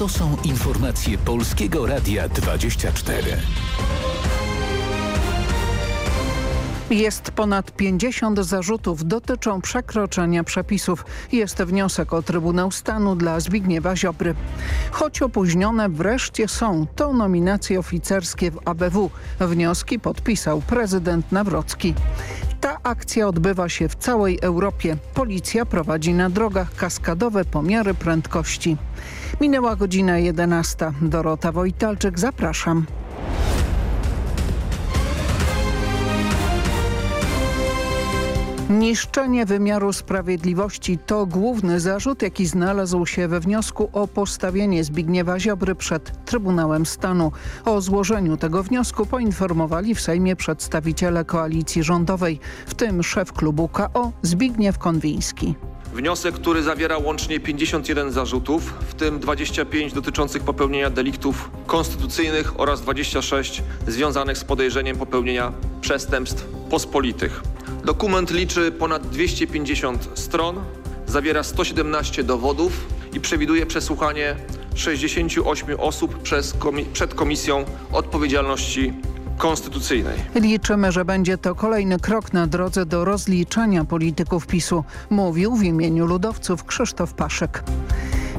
To są informacje Polskiego Radia 24. Jest ponad 50 zarzutów dotyczą przekroczenia przepisów. Jest wniosek o Trybunał Stanu dla Zbigniewa Ziobry. Choć opóźnione wreszcie są, to nominacje oficerskie w ABW. Wnioski podpisał prezydent Nawrocki. Ta akcja odbywa się w całej Europie. Policja prowadzi na drogach kaskadowe pomiary prędkości. Minęła godzina 11. Dorota Wojtalczyk, zapraszam. Niszczenie wymiaru sprawiedliwości to główny zarzut, jaki znalazł się we wniosku o postawienie Zbigniewa Ziobry przed Trybunałem Stanu. O złożeniu tego wniosku poinformowali w Sejmie przedstawiciele koalicji rządowej, w tym szef klubu KO Zbigniew Konwiński. Wniosek, który zawiera łącznie 51 zarzutów, w tym 25 dotyczących popełnienia deliktów konstytucyjnych oraz 26 związanych z podejrzeniem popełnienia przestępstw pospolitych. Dokument liczy ponad 250 stron, zawiera 117 dowodów i przewiduje przesłuchanie 68 osób przed Komisją Odpowiedzialności Konstytucyjnej. Liczymy, że będzie to kolejny krok na drodze do rozliczania polityków PiSu, mówił w imieniu ludowców Krzysztof Paszek.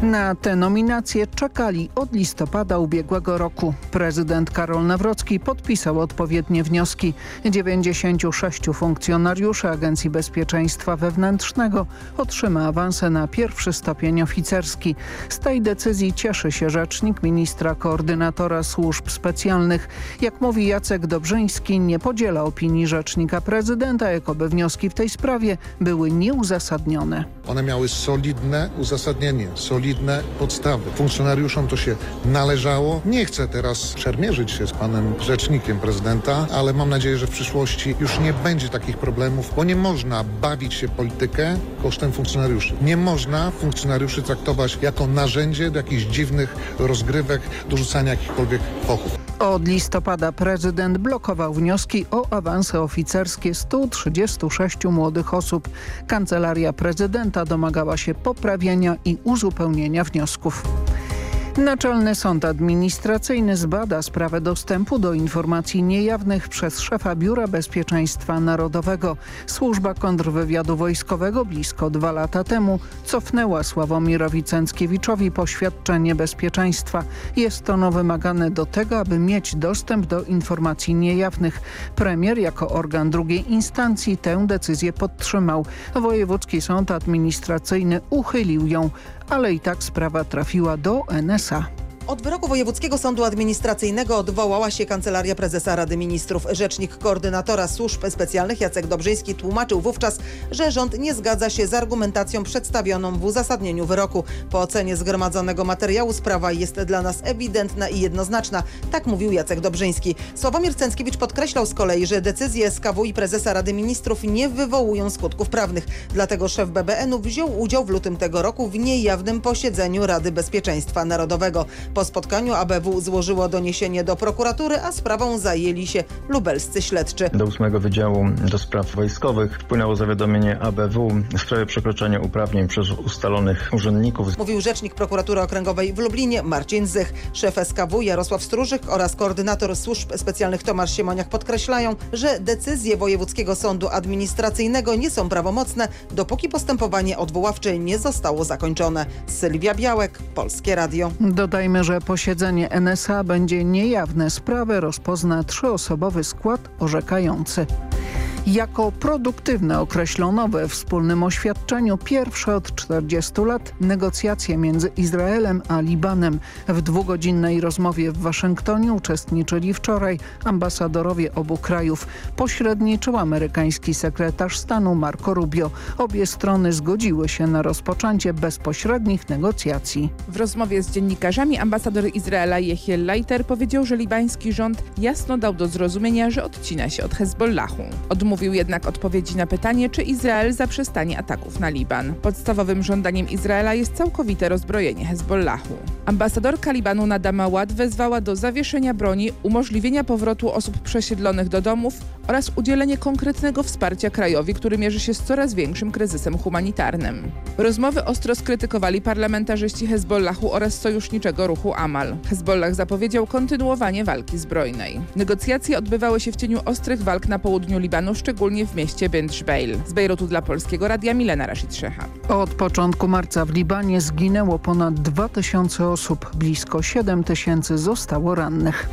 Na te nominacje czekali od listopada ubiegłego roku. Prezydent Karol Nawrocki podpisał odpowiednie wnioski. 96 funkcjonariuszy Agencji Bezpieczeństwa Wewnętrznego otrzyma awanse na pierwszy stopień oficerski. Z tej decyzji cieszy się rzecznik ministra koordynatora służb specjalnych. Jak mówi Jacek Dobrzyński, nie podziela opinii rzecznika prezydenta, jakoby wnioski w tej sprawie były nieuzasadnione. One miały solidne uzasadnienie, solidne podstawy. Funkcjonariuszom to się należało. Nie chcę teraz szermierzyć się z panem rzecznikiem prezydenta, ale mam nadzieję, że w przyszłości już nie będzie takich problemów, bo nie można bawić się politykę kosztem funkcjonariuszy. Nie można funkcjonariuszy traktować jako narzędzie do jakichś dziwnych rozgrywek, do rzucania jakichkolwiek fochów. Od listopada prezydent blokował wnioski o awanse oficerskie 136 młodych osób. Kancelaria prezydenta domagała się poprawienia i uzupełnienia wniosków. Naczelny Sąd Administracyjny zbada sprawę dostępu do informacji niejawnych przez szefa Biura Bezpieczeństwa Narodowego. Służba kontrwywiadu wojskowego blisko dwa lata temu cofnęła Sławomirowi Cęckiewiczowi poświadczenie bezpieczeństwa. Jest ono wymagane do tego, aby mieć dostęp do informacji niejawnych. Premier jako organ drugiej instancji tę decyzję podtrzymał. Wojewódzki Sąd Administracyjny uchylił ją, ale i tak sprawa trafiła do NSA. Od wyroku Wojewódzkiego Sądu Administracyjnego odwołała się Kancelaria Prezesa Rady Ministrów. Rzecznik koordynatora służb specjalnych Jacek Dobrzyński tłumaczył wówczas, że rząd nie zgadza się z argumentacją przedstawioną w uzasadnieniu wyroku. Po ocenie zgromadzonego materiału sprawa jest dla nas ewidentna i jednoznaczna. Tak mówił Jacek Dobrzyński. Sławomir Cęckiewicz podkreślał z kolei, że decyzje SKW i Prezesa Rady Ministrów nie wywołują skutków prawnych. Dlatego szef BBN-u wziął udział w lutym tego roku w niejawnym posiedzeniu Rady Bezpieczeństwa Narodowego. Po spotkaniu ABW złożyło doniesienie do prokuratury, a sprawą zajęli się lubelscy śledczy. Do 8 Wydziału do Spraw Wojskowych wpłynęło zawiadomienie ABW w sprawie przekroczenia uprawnień przez ustalonych urzędników. Mówił rzecznik prokuratury okręgowej w Lublinie Marcin Zych. Szef SKW Jarosław Stróżyk oraz koordynator służb specjalnych Tomasz Siemoniak podkreślają, że decyzje Wojewódzkiego Sądu Administracyjnego nie są prawomocne, dopóki postępowanie odwoławcze nie zostało zakończone. Sylwia Białek, Polskie Radio. Dodajmy, że posiedzenie NSA będzie niejawne. Sprawę rozpozna trzyosobowy skład orzekający. Jako produktywne określono we wspólnym oświadczeniu pierwsze od 40 lat negocjacje między Izraelem a Libanem. W dwugodzinnej rozmowie w Waszyngtonie uczestniczyli wczoraj ambasadorowie obu krajów. Pośredniczył amerykański sekretarz stanu Marco Rubio. Obie strony zgodziły się na rozpoczęcie bezpośrednich negocjacji. W rozmowie z dziennikarzami ambasador Izraela Jehiel Leiter powiedział, że libański rząd jasno dał do zrozumienia, że odcina się od Hezbollahu. Odmówił jednak odpowiedzi na pytanie, czy Izrael zaprzestanie ataków na Liban. Podstawowym żądaniem Izraela jest całkowite rozbrojenie Hezbollahu. Ambasadorka Libanu Nadama Ład wezwała do zawieszenia broni, umożliwienia powrotu osób przesiedlonych do domów oraz udzielenie konkretnego wsparcia krajowi, który mierzy się z coraz większym kryzysem humanitarnym. Rozmowy ostro skrytykowali parlamentarzyści Hezbollahu oraz sojuszniczego ruchu Amal. Hezbollah zapowiedział kontynuowanie walki zbrojnej. Negocjacje odbywały się w cieniu ostrych walk na południu Libanu, szczególnie w mieście Bent Jbeil. Z Bejrutu dla Polskiego Radia Milena Rashid Szecha. Od początku marca w Libanie zginęło ponad 2000 osób, blisko 7 tysięcy zostało rannych.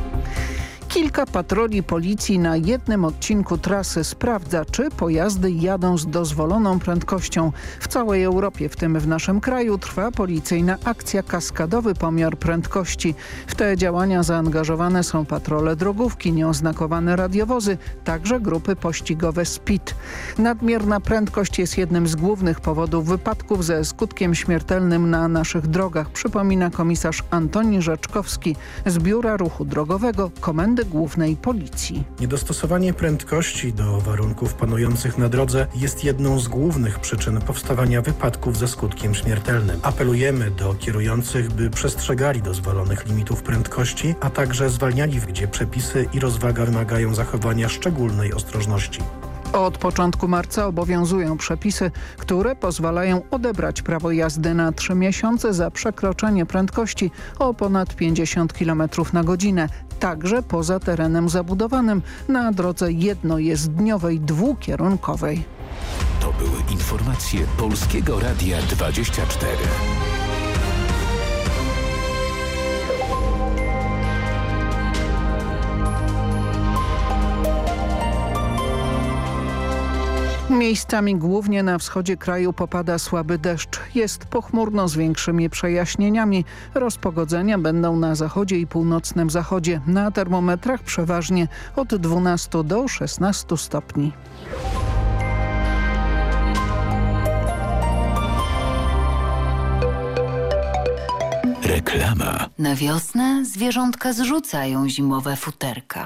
Kilka patroli policji na jednym odcinku trasy sprawdza, czy pojazdy jadą z dozwoloną prędkością. W całej Europie, w tym w naszym kraju, trwa policyjna akcja Kaskadowy Pomiar Prędkości. W te działania zaangażowane są patrole drogówki, nieoznakowane radiowozy, także grupy pościgowe SPID. Nadmierna prędkość jest jednym z głównych powodów wypadków ze skutkiem śmiertelnym na naszych drogach, przypomina komisarz Antoni Rzeczkowski z Biura Ruchu Drogowego Komendy Głównej Policji. Niedostosowanie prędkości do warunków panujących na drodze jest jedną z głównych przyczyn powstawania wypadków ze skutkiem śmiertelnym. Apelujemy do kierujących, by przestrzegali dozwolonych limitów prędkości, a także zwalniali, gdzie przepisy i rozwaga wymagają zachowania szczególnej ostrożności. Od początku marca obowiązują przepisy, które pozwalają odebrać prawo jazdy na trzy miesiące za przekroczenie prędkości o ponad 50 km na godzinę, także poza terenem zabudowanym na drodze jednojezdniowej dwukierunkowej. To były informacje Polskiego Radia 24. Miejscami głównie na wschodzie kraju popada słaby deszcz. Jest pochmurno z większymi przejaśnieniami. Rozpogodzenia będą na zachodzie i północnym zachodzie. Na termometrach przeważnie od 12 do 16 stopni. Reklama. Na wiosnę zwierzątka zrzucają zimowe futerka.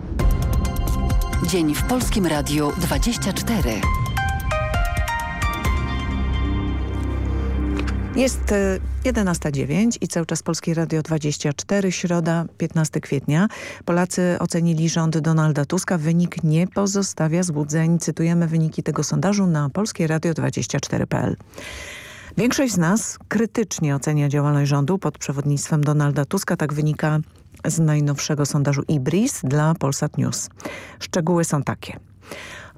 Dzień w Polskim Radiu 24. Jest 11.09 i cały czas Polskie Radio 24, środa 15 kwietnia. Polacy ocenili rząd Donalda Tuska. Wynik nie pozostawia złudzeń. Cytujemy wyniki tego sondażu na polskieradio24.pl. Większość z nas krytycznie ocenia działalność rządu pod przewodnictwem Donalda Tuska. Tak wynika z najnowszego sondażu IBRIS dla Polsat News. Szczegóły są takie.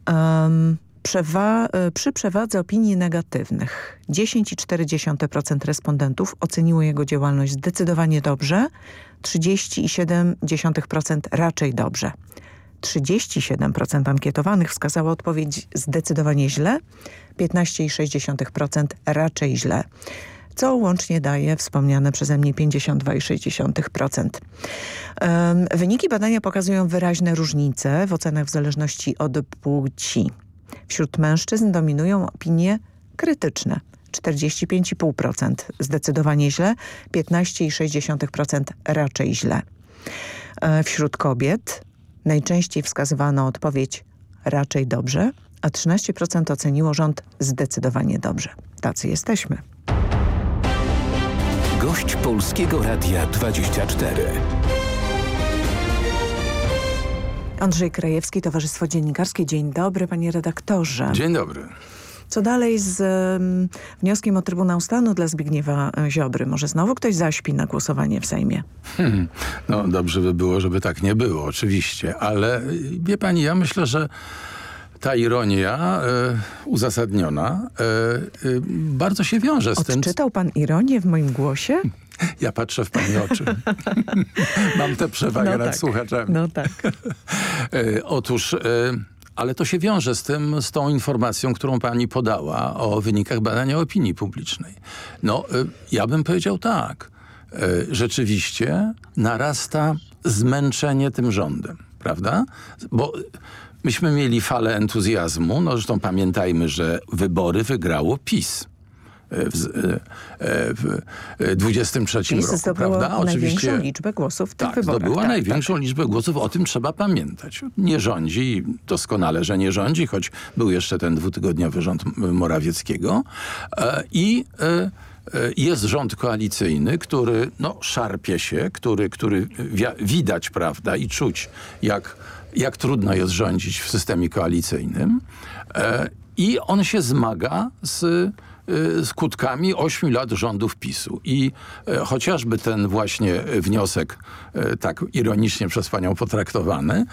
Um, Przewa przy przewadze opinii negatywnych 10,4% respondentów oceniło jego działalność zdecydowanie dobrze, 30,7% raczej dobrze. 37% ankietowanych wskazało odpowiedź zdecydowanie źle, 15,6% raczej źle co łącznie daje wspomniane przeze mnie 52,6%. Um, wyniki badania pokazują wyraźne różnice w ocenach w zależności od płci. Wśród mężczyzn dominują opinie krytyczne. 45,5% zdecydowanie źle, 15,6% raczej źle. E, wśród kobiet najczęściej wskazywano odpowiedź raczej dobrze, a 13% oceniło rząd zdecydowanie dobrze. Tacy jesteśmy. Gość Polskiego Radia 24. Andrzej Krajewski, Towarzystwo Dziennikarskie. Dzień dobry, panie redaktorze. Dzień dobry. Co dalej z um, wnioskiem o Trybunał Stanu dla Zbigniewa Ziobry? Może znowu ktoś zaśpi na głosowanie w Sejmie? Hmm. No dobrze by było, żeby tak nie było, oczywiście. Ale wie pani, ja myślę, że ta ironia e, uzasadniona e, e, bardzo się wiąże z Odczytał tym... Odczytał pan ironię w moim głosie? Ja patrzę w pani oczy. Mam tę przewagę no nad tak. słuchaczami. No tak. Otóż... Ale to się wiąże z tym, z tą informacją, którą pani podała o wynikach badania opinii publicznej. No, ja bym powiedział tak. Rzeczywiście narasta zmęczenie tym rządem, prawda? Bo myśmy mieli falę entuzjazmu, no zresztą pamiętajmy, że wybory wygrało PiS w, w 23 PiS roku, zdobyło prawda? największą liczbę głosów w tych tak, wyborach. Zdobyła tak, największą tak. liczbę głosów, o tym trzeba pamiętać. Nie rządzi, doskonale, że nie rządzi, choć był jeszcze ten dwutygodniowy rząd Morawieckiego. I jest rząd koalicyjny, który no, szarpie się, który, który widać, prawda, i czuć, jak, jak trudno jest rządzić w systemie koalicyjnym. I on się zmaga z skutkami ośmiu lat rządów PiSu. I e, chociażby ten właśnie wniosek, e, tak ironicznie przez panią potraktowany,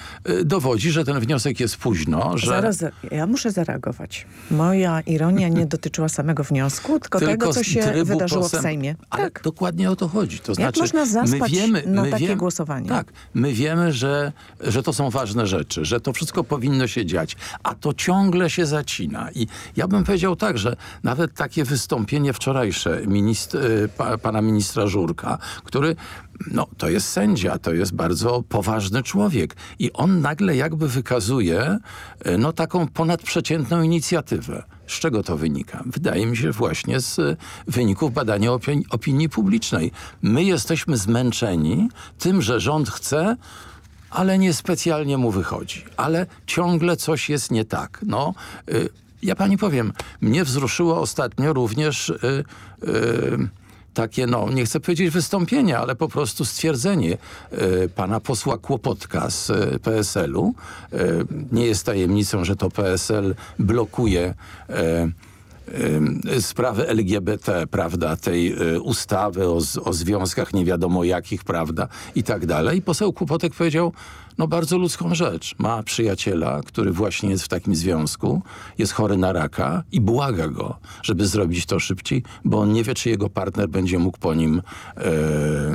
dowodzi, że ten wniosek jest późno. Że... Zaraz, ja muszę zareagować. Moja ironia nie dotyczyła samego wniosku, tylko, tylko tego, co się wydarzyło w Sejmie. Ale tak. dokładnie o to chodzi. To Jak znaczy, można zaspać my wiemy, na my takie wiemy, głosowanie? Tak, my wiemy, że, że to są ważne rzeczy, że to wszystko powinno się dziać, a to ciągle się zacina. I ja bym powiedział tak, że nawet takie wystąpienie wczorajsze ministr, pa, pana ministra Żurka, który no, to jest sędzia, to jest bardzo poważny człowiek i on nagle jakby wykazuje no, taką ponadprzeciętną inicjatywę. Z czego to wynika? Wydaje mi się właśnie z wyników badania opinii publicznej. My jesteśmy zmęczeni tym, że rząd chce ale niespecjalnie mu wychodzi. Ale ciągle coś jest nie tak. No, y ja pani powiem, mnie wzruszyło ostatnio również y, y, takie, no nie chcę powiedzieć wystąpienie, ale po prostu stwierdzenie y, pana posła Kłopotka z PSL-u. nie jest tajemnicą, że to PSL blokuje sprawy LGBT, prawda, tej ustawy o, o związkach nie wiadomo jakich, prawda, i tak dalej. Poseł Kłopotek powiedział, no bardzo ludzką rzecz. Ma przyjaciela, który właśnie jest w takim związku, jest chory na raka i błaga go, żeby zrobić to szybciej, bo on nie wie, czy jego partner będzie mógł po nim e,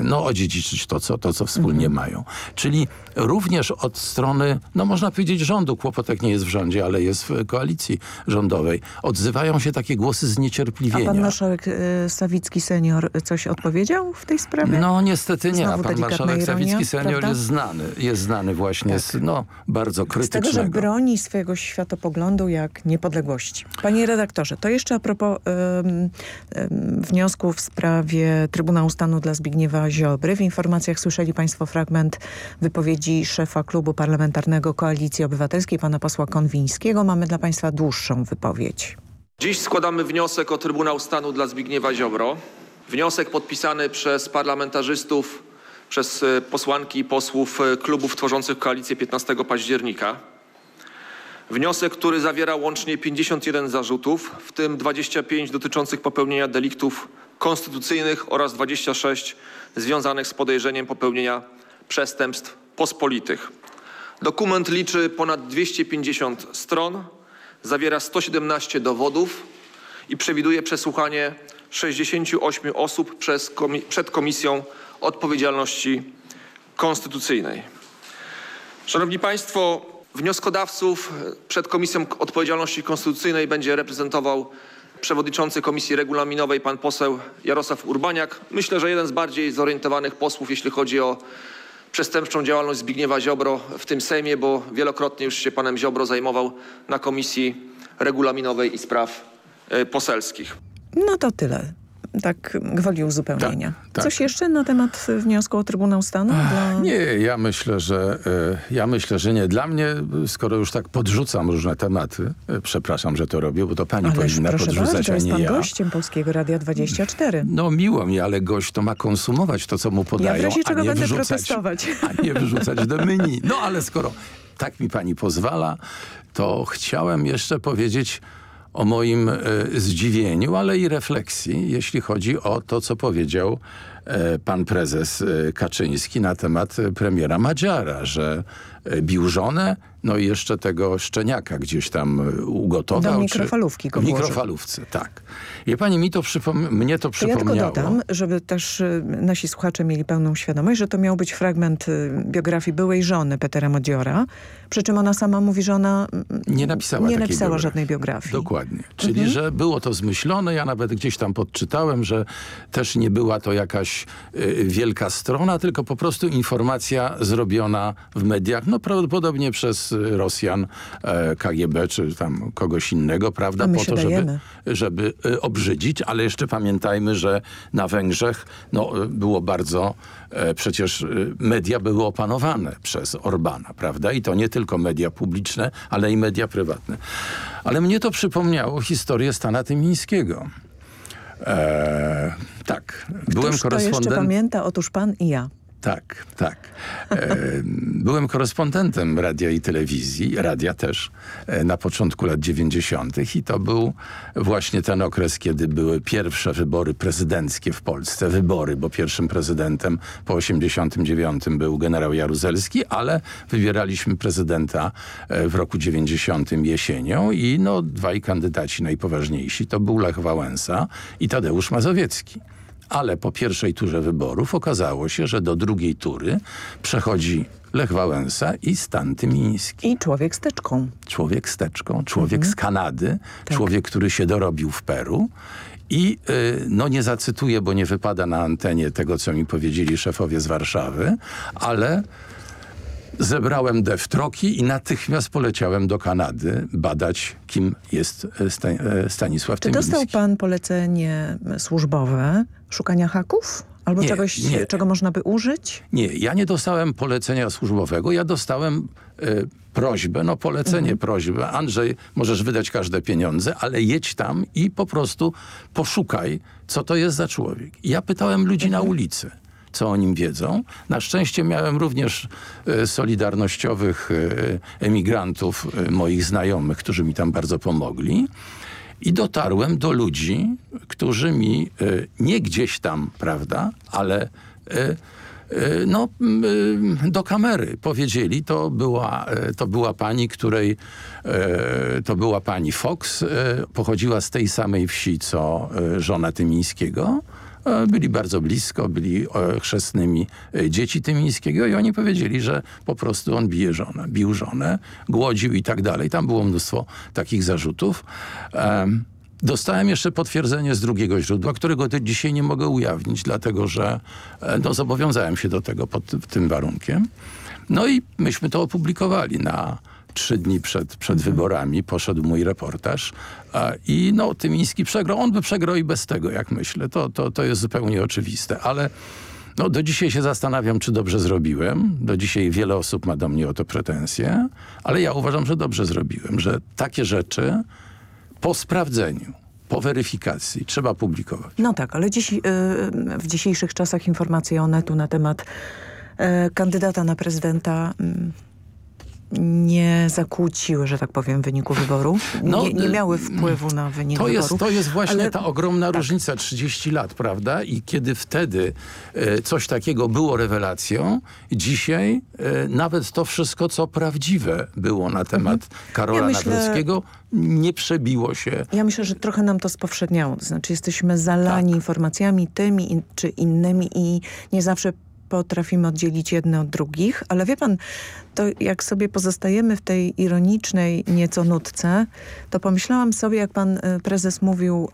no, odziedziczyć to co, to, co wspólnie mhm. mają. Czyli również od strony, no można powiedzieć rządu, Kłopotek nie jest w rządzie, ale jest w koalicji rządowej, odzywają się takie głosy zniecierpliwienia. A pan marszałek e, Sawicki senior coś odpowiedział w tej sprawie? No niestety nie, Znowu a pan marszałek ironia, Sawicki senior prawda? jest znany, jest znany właśnie tak. z no, bardzo krytycznego. Z tego, że broni swojego światopoglądu jak niepodległości. Panie redaktorze, to jeszcze a propos um, um, wniosku w sprawie Trybunału Stanu dla Zbigniewa Ziobry. W informacjach słyszeli państwo fragment wypowiedzi szefa klubu parlamentarnego Koalicji Obywatelskiej, pana posła Konwińskiego. Mamy dla państwa dłuższą wypowiedź. Dziś składamy wniosek o Trybunał Stanu dla Zbigniewa Ziobro. Wniosek podpisany przez parlamentarzystów przez posłanki i posłów klubów tworzących koalicję 15 października. Wniosek, który zawiera łącznie 51 zarzutów, w tym 25 dotyczących popełnienia deliktów konstytucyjnych oraz 26 związanych z podejrzeniem popełnienia przestępstw pospolitych. Dokument liczy ponad 250 stron, zawiera 117 dowodów i przewiduje przesłuchanie 68 osób przez komi przed Komisją Odpowiedzialności Konstytucyjnej. Szanowni Państwo, wnioskodawców przed Komisją Odpowiedzialności Konstytucyjnej będzie reprezentował przewodniczący Komisji Regulaminowej pan poseł Jarosław Urbaniak. Myślę, że jeden z bardziej zorientowanych posłów, jeśli chodzi o przestępczą działalność Zbigniewa Ziobro w tym Sejmie, bo wielokrotnie już się panem Ziobro zajmował na Komisji regulaminowej i spraw e, poselskich. No to tyle. Tak gwoli uzupełnienia. tak. Coś jeszcze na temat wniosku o Trybunał Stanu? Dla... Nie, ja myślę, że e, ja myślę, że nie. Dla mnie, skoro już tak podrzucam różne tematy, e, przepraszam, że to robię, bo to pani Ależ powinna podrzucać, bardzo, a jest nie pan ja. gościem Polskiego Radia 24. No miło mi, ale gość to ma konsumować to, co mu podają, Ja w razie a czego nie będę wrzucać, protestować. A nie wrzucać do menu. No ale skoro tak mi pani pozwala, to chciałem jeszcze powiedzieć o moim e, zdziwieniu, ale i refleksji, jeśli chodzi o to, co powiedział pan prezes e, Kaczyński na temat e, premiera Madziara, że e, bił żonę, no i jeszcze tego szczeniaka gdzieś tam e, ugotował. Do mikrofalówki go W mikrofalówce, tak. I pani mi to mnie to To ja tylko dodam, żeby też nasi słuchacze mieli pełną świadomość, że to miał być fragment biografii byłej żony Petera Modiora, przy czym ona sama mówi, że ona mm, Nie napisała nie napisała biografii. żadnej biografii. Dokładnie. Czyli, Mhm. że było to zmyślone. Ja nawet gdzieś tam podczytałem, że też nie była to jakaś y, wielka strona, tylko po prostu informacja zrobiona w mediach, no prawdopodobnie przez y, Rosjan, e, KGB czy tam kogoś innego, prawda? My po to, żeby, dajemy. żeby y, obrzydzić, ale jeszcze pamiętajmy, że na Węgrzech no, było bardzo, e, przecież media były opanowane przez Orbana, prawda? I to nie tylko media publiczne, ale i media prywatne. Ale mnie to przypomniało historię Stana Tymińskiego. E, tak, byłem Któż to jeszcze pamięta? Otóż pan i ja. Tak, tak. E, byłem korespondentem radia i telewizji, radia też, e, na początku lat 90. i to był właśnie ten okres, kiedy były pierwsze wybory prezydenckie w Polsce. Wybory, bo pierwszym prezydentem po 89 był generał Jaruzelski, ale wybieraliśmy prezydenta e, w roku 90 jesienią i no dwaj kandydaci najpoważniejsi to był Lech Wałęsa i Tadeusz Mazowiecki. Ale po pierwszej turze wyborów okazało się, że do drugiej tury przechodzi Lech Wałęsa i Stan Tymiński. I człowiek z teczką. Człowiek z teczką, człowiek Mhm. z Kanady, Tak. człowiek, który się dorobił w Peru. I y, no nie zacytuję, bo nie wypada na antenie tego, co mi powiedzieli szefowie z Warszawy, ale zebrałem deftroki i natychmiast poleciałem do Kanady badać, kim jest e, e, Stanisław Czy Tymiński. dostał pan polecenie służbowe szukania haków? Albo Nie, czegoś, nie. czego można by użyć? Nie, ja nie dostałem polecenia służbowego, ja dostałem e, prośbę, no polecenie, Mhm. prośbę. Andrzej, możesz wydać każde pieniądze, ale jedź tam i po prostu poszukaj, co to jest za człowiek. I ja pytałem ludzi Mhm. na ulicy co o nim wiedzą. Na szczęście miałem również e, solidarnościowych e, emigrantów, e, moich znajomych, którzy mi tam bardzo pomogli. I dotarłem do ludzi, którzy mi nie gdzieś tam, prawda, ale no, do kamery powiedzieli, to była, to była pani, której to była pani Fox, pochodziła z tej samej wsi, co żona Tymińskiego. Byli bardzo blisko, byli e, chrzestnymi e, dzieci Tymińskiego i oni powiedzieli, że po prostu on bije żonę, bił żonę, głodził i tak dalej. Tam było mnóstwo takich zarzutów. Em, Dostałem jeszcze potwierdzenie z drugiego źródła, którego dzisiaj nie mogę ujawnić, dlatego że e, no, zobowiązałem się do tego pod tym warunkiem. No i myśmy to opublikowali na trzy dni przed, przed wyborami. Poszedł mój reportaż a, i no, Tymiński przegrał. On by przegrał i bez tego, jak myślę. To, to, to jest zupełnie oczywiste, ale no, do dzisiaj się zastanawiam, czy dobrze zrobiłem. Do dzisiaj wiele osób ma do mnie o to pretensje, ale ja uważam, że dobrze zrobiłem, że takie rzeczy po sprawdzeniu, po weryfikacji trzeba publikować. No tak, ale dziś, y, w dzisiejszych czasach informacje Onetu na temat y, kandydata na prezydenta mm, nie zakłóciły, że tak powiem, wyniku wyboru. No, nie, nie y, miały wpływu na wynik To jest, wyborów. to jest właśnie ale- ta ogromna różnica, 30 lat, prawda? I kiedy wtedy e, coś takiego było rewelacją, dzisiaj e, nawet to wszystko, co prawdziwe było na temat Karola Mhm. Ja myślę- nie przebiło się. Ja myślę, że trochę nam to spowszedniało. To znaczy jesteśmy zalani Tak. informacjami tymi in, czy innymi i nie zawsze potrafimy oddzielić jedne od drugich. Ale wie pan, to jak sobie pozostajemy w tej ironicznej nieco nutce, to pomyślałam sobie, jak pan y, prezes mówił,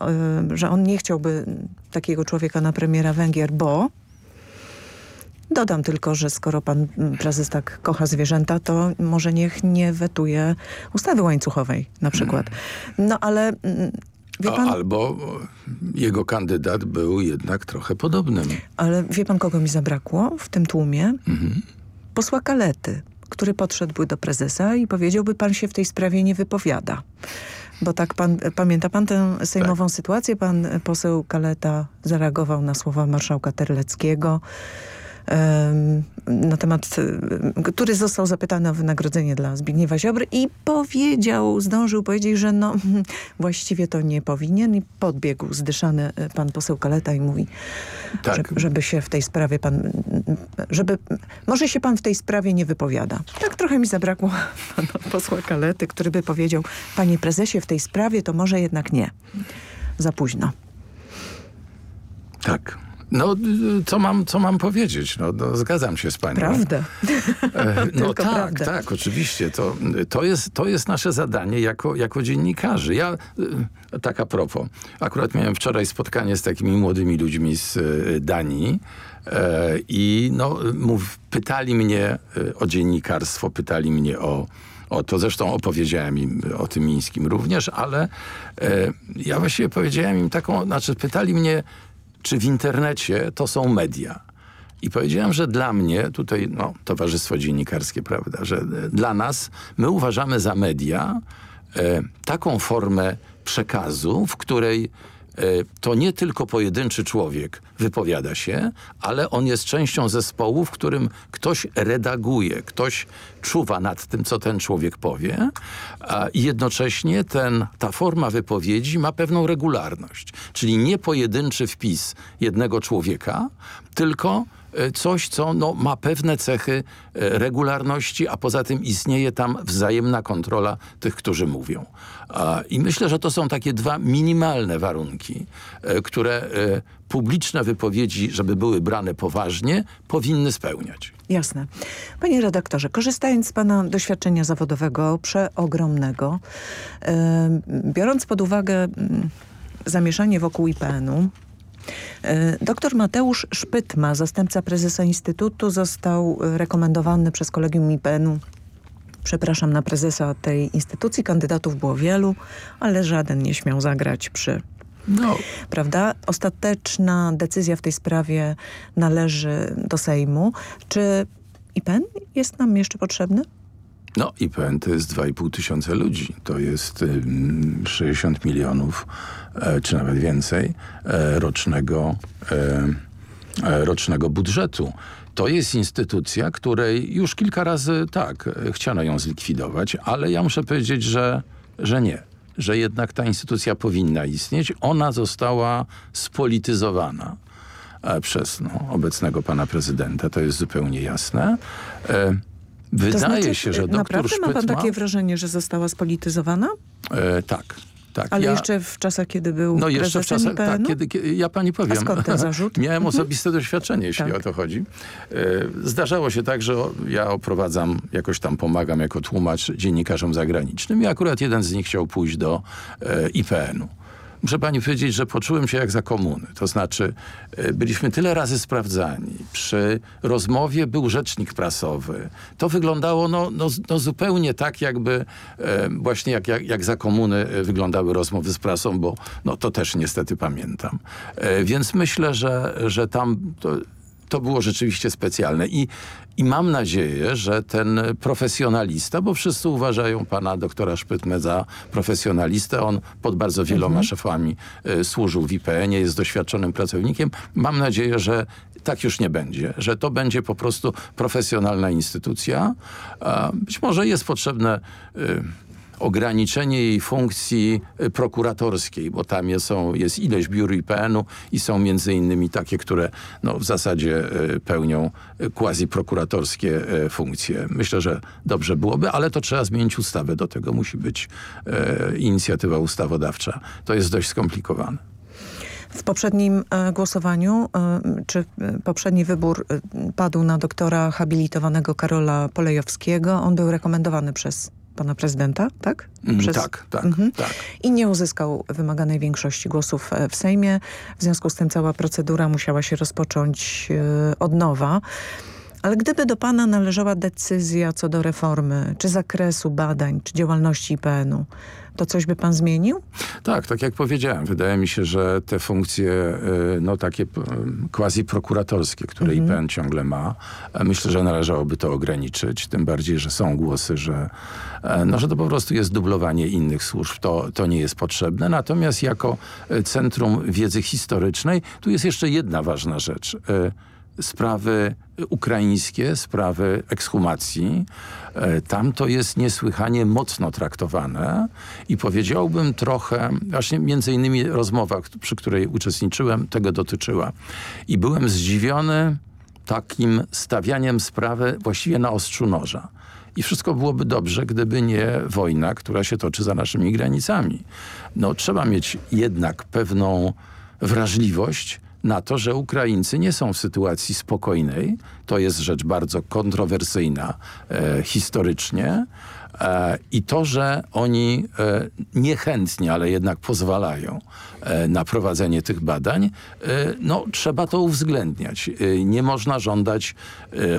y, że on nie chciałby takiego człowieka na premiera Węgier, bo Dodam tylko, że skoro pan prezes tak kocha zwierzęta, to może niech nie wetuje ustawy łańcuchowej na przykład. No ale... Pan, Albo jego kandydat był jednak trochę podobnym. ale wie pan, kogo mi zabrakło w tym tłumie? Posła Kalety, który podszedłby do prezesa i powiedziałby, pan się w tej sprawie nie wypowiada. Bo tak pan, pamięta pan tę sejmową sytuację? Pan poseł Kaleta zareagował na słowa marszałka Terleckiego na temat, em, który został zapytany o wynagrodzenie dla Zbigniewa Ziobry i powiedział, zdążył powiedzieć, że no właściwie to nie powinien i podbiegł zdyszany e, pan poseł Kaleta i mówi, Tak. że, żeby się w tej sprawie pan, żeby, może się pan w tej sprawie nie wypowiada. Tak trochę mi zabrakło pana posła Kalety, który by powiedział, panie prezesie, w tej sprawie to może jednak nie. Za późno. Tak. No, y, co mam, co mam powiedzieć? No, no, zgadzam się z panią. Prawda. E, No tak, prawdę. tak, oczywiście. To, to, jest, to jest nasze zadanie jako, jako dziennikarzy. Ja, y, tak a propos, akurat miałem wczoraj spotkanie z takimi młodymi ludźmi z y, Danii e, i no, mów, pytali mnie o dziennikarstwo, pytali mnie o, o to. Zresztą opowiedziałem im o tym mińskim również, ale e, ja właściwie powiedziałem im taką, znaczy pytali mnie, czy w internecie to są media. I powiedziałem, że dla mnie, tutaj no, Towarzystwo Dziennikarskie, prawda, że e, dla nas, my uważamy za media e, taką formę przekazu, w której to nie tylko pojedynczy człowiek wypowiada się, ale on jest częścią zespołu, w którym ktoś redaguje, ktoś czuwa nad tym, co ten człowiek powie i jednocześnie ten, ta forma wypowiedzi ma pewną regularność. Czyli nie pojedynczy wpis jednego człowieka, tylko e, coś, co no, ma pewne cechy e, regularności, a poza tym istnieje tam wzajemna kontrola tych, którzy mówią. I myślę, że to są takie dwa minimalne warunki, e, które e, publiczne wypowiedzi, żeby były brane poważnie, powinny spełniać. Jasne. Panie redaktorze, korzystając z pana doświadczenia zawodowego, przeogromnego, biorąc pod uwagę mm, zamieszanie wokół IPN-u, e, Doktor Mateusz Szpytma, zastępca prezesa Instytutu, został e, rekomendowany przez kolegium IPN-u przepraszam, na prezesa tej instytucji. Kandydatów było wielu, ale żaden nie śmiał zagrać przy No, prawda? Ostateczna decyzja w tej sprawie należy do Sejmu. Czy IPN jest nam jeszcze potrzebny? No IPN to jest 2,5 tysiąca ludzi. To jest ym, 60 milionów, e, czy nawet więcej, e, rocznego, e, e, rocznego budżetu. To jest instytucja, której już kilka razy tak, e, chciano ją zlikwidować, ale ja muszę powiedzieć, że, że nie. Że jednak ta instytucja powinna istnieć. Ona została spolityzowana e, przez no, obecnego pana prezydenta. To jest zupełnie jasne. E, Wydaje to znaczy, się, że doktor Naprawdę ma pan takie wrażenie, że została spolityzowana? E, tak, tak. Ale ja, jeszcze w czasach, kiedy był no jeszcze w czasach, tak, kiedy, kiedy, ja pani powiem. A skąd ten zarzut? Miałem Mhm. osobiste doświadczenie, jeśli Tak. o to chodzi. E, zdarzało się tak, że ja oprowadzam, jakoś tam pomagam jako tłumacz dziennikarzom zagranicznym i akurat jeden z nich chciał pójść do e, IPN-u. Muszę pani powiedzieć, że poczułem się jak za komuny. To znaczy, e, byliśmy tyle razy sprawdzani. Przy rozmowie był rzecznik prasowy. To wyglądało no, no, no zupełnie tak, jakby e, właśnie jak, jak, jak za komuny e, wyglądały rozmowy z prasą, bo no, to też niestety pamiętam. Więc myślę, że, że tam to, to było rzeczywiście specjalne. I, I mam nadzieję, że ten profesjonalista, bo wszyscy uważają pana doktora Szpytmę za profesjonalistę, on pod bardzo wieloma Mhm. szefami y, służył w IPN-ie, jest doświadczonym pracownikiem. Mam nadzieję, że tak już nie będzie, że to będzie po prostu profesjonalna instytucja. A być może jest potrzebne... Y, ograniczenie jej funkcji y, prokuratorskiej, bo tam jest, są, jest ileś biur IPN-u i są między innymi takie, które no, w zasadzie y, pełnią y, quasi-prokuratorskie funkcje. Myślę, że dobrze byłoby, ale to trzeba zmienić ustawę. Do tego musi być inicjatywa ustawodawcza. To jest dość skomplikowane. W poprzednim e, głosowaniu, e, czy e, poprzedni wybór padł na doktora habilitowanego Karola Polejowskiego. On był rekomendowany przez pana prezydenta, tak? Mm, tak, tak, mhm. tak. I nie uzyskał wymaganej większości głosów e, w Sejmie. W związku z tym cała procedura musiała się rozpocząć e, od nowa. Ale gdyby do pana należała decyzja co do reformy, czy zakresu badań, czy działalności IPN-u, to coś by pan zmienił? Tak, tak jak powiedziałem. Wydaje mi się, że te funkcje y, no takie quasi prokuratorskie, które mhm. IPN ciągle ma, e, myślę, że należałoby to ograniczyć. Tym bardziej, że są głosy, że, e, no, że to po prostu jest dublowanie innych służb. To, to nie jest potrzebne. Natomiast jako e, Centrum Wiedzy Historycznej, tu jest jeszcze jedna ważna rzecz sprawy ukraińskie, sprawy ekshumacji. E, tam to jest niesłychanie mocno traktowane i powiedziałbym trochę, właśnie między innymi rozmowa, przy której uczestniczyłem, tego dotyczyła. I byłem zdziwiony takim stawianiem sprawy właściwie na ostrzu noża. I wszystko byłoby dobrze, gdyby nie wojna, która się toczy za naszymi granicami. No trzeba mieć jednak pewną wrażliwość, na to, że Ukraińcy nie są w sytuacji spokojnej. To jest rzecz bardzo kontrowersyjna e, historycznie. E, I to, że oni e, niechętnie, ale jednak pozwalają e, na prowadzenie tych badań, e, no trzeba to uwzględniać. E, nie można żądać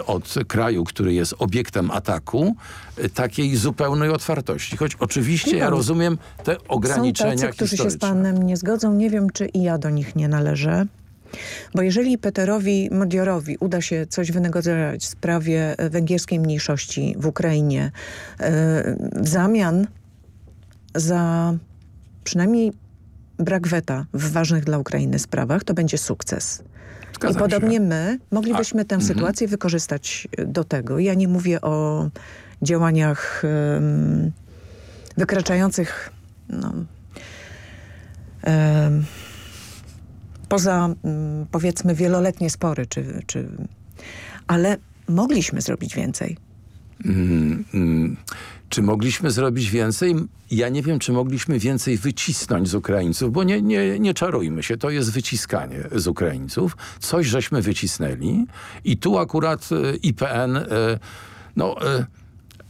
od kraju, który jest obiektem ataku, takiej zupełnej otwartości. Choć oczywiście ja rozumiem te ograniczenia Są tacy, którzy się z panem nie zgodzą. Nie wiem, czy i ja do nich nie należę. Bo jeżeli Peterowi Modiorowi uda się coś wynegocjować w sprawie e, węgierskiej mniejszości w Ukrainie e, w zamian za przynajmniej brak weta w ważnych dla Ukrainy sprawach, to będzie sukces. Zgadzam I podobnie się. my moglibyśmy tę mhm. sytuację wykorzystać e, do tego. Ja nie mówię o działaniach um, wykraczających no, um, poza mm, powiedzmy wieloletnie spory, czy, czy, ale mogliśmy zrobić więcej. Mm, mm. Czy mogliśmy zrobić więcej? Ja nie wiem, czy mogliśmy więcej wycisnąć z Ukraińców, bo nie, nie, nie czarujmy się, to jest wyciskanie z Ukraińców. Coś żeśmy wycisnęli i tu akurat y, IPN, y, no...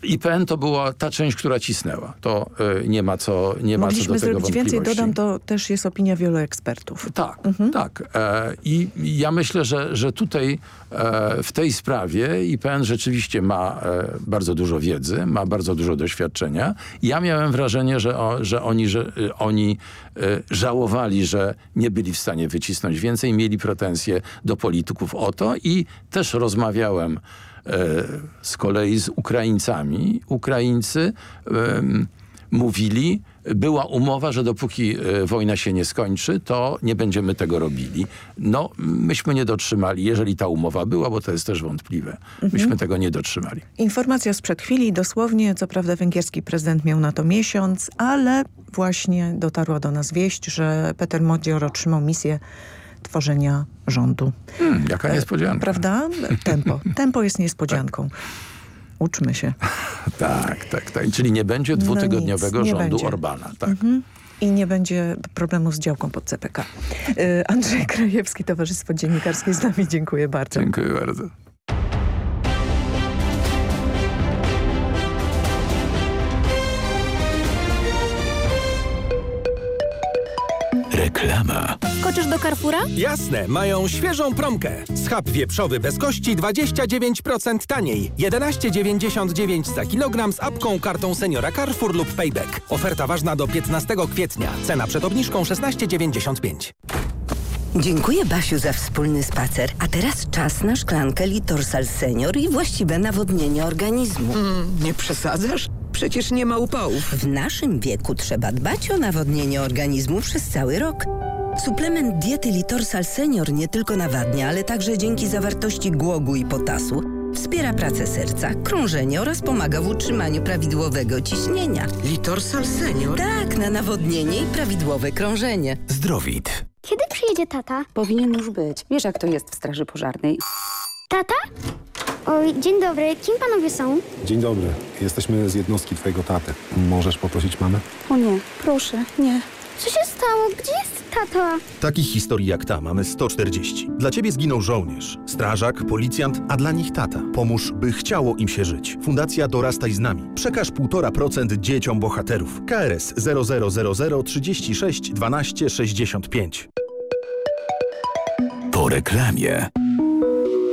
IPN to była ta część, która cisnęła. To y, nie ma co nie ma Mogliśmy co do tego zrobić więcej, dodam, to też jest opinia wielu ekspertów. Tak, mhm. tak. E, I ja myślę, że, że tutaj e, w tej sprawie IPN rzeczywiście ma e, bardzo dużo wiedzy, ma bardzo dużo doświadczenia. Ja miałem wrażenie, że, o, że oni, że, y, oni e, żałowali, że nie byli w stanie wycisnąć więcej, mieli pretensje do polityków o to i też rozmawiałem z kolei z Ukraińcami. Ukraińcy mówili, była umowa, że dopóki e, wojna się nie skończy, to nie będziemy tego robili. No, myśmy nie dotrzymali, jeżeli ta umowa była, bo to jest też wątpliwe. Myśmy mhm. tego nie dotrzymali. Informacja sprzed chwili, dosłownie, co prawda węgierski prezydent miał na to miesiąc, ale właśnie dotarła do nas wieść, że Peter Modzior otrzymał misję tworzenia rządu. Hmm, jaka e, niespodzianka. Prawda? Tempo. Tempo jest niespodzianką. Uczmy się. tak, tak, tak. Czyli nie będzie dwutygodniowego no nic, rządu będzie. Orbana. Tak. Mhm. I nie będzie problemu z działką pod CPK. E, Andrzej Krajewski, Towarzystwo Dziennikarskie z nami. Dziękuję bardzo. Dziękuję bardzo. Reklama. Koczysz do Carrefoura? Jasne, mają świeżą promkę. Schab wieprzowy bez kości 29% taniej. 11,99 za kilogram z apką, kartą seniora Carrefour lub Payback. Oferta ważna do 15 kwietnia. Cena przed obniżką 16,95. Dziękuję Basiu za wspólny spacer. A teraz czas na szklankę Litorsal Senior i właściwe nawodnienie organizmu. Mm, nie przesadzasz? Przecież nie ma upałów. W naszym wieku trzeba dbać o nawodnienie organizmu przez cały rok. Suplement diety Litorsal Senior nie tylko nawadnia, ale także dzięki zawartości głogu i potasu wspiera pracę serca, krążenie oraz pomaga w utrzymaniu prawidłowego ciśnienia. Litorsal Senior? Tak, na nawodnienie i prawidłowe krążenie. Zdrowit. Kiedy przyjedzie tata? Powinien już być. Wiesz jak to jest w straży pożarnej. Tata? Oj, dzień dobry. Kim panowie są? Dzień dobry. Jesteśmy z jednostki twojego taty. Możesz poprosić mamę? O nie, proszę, nie. Co się stało? Gdzie jest tata? Takich historii jak ta mamy 140. Dla ciebie zginął żołnierz, strażak, policjant, a dla nich tata. Pomóż, by chciało im się żyć. Fundacja Dorastaj z nami. Przekaż 1,5% dzieciom bohaterów. KRS 0000 36 12 65. Po reklamie.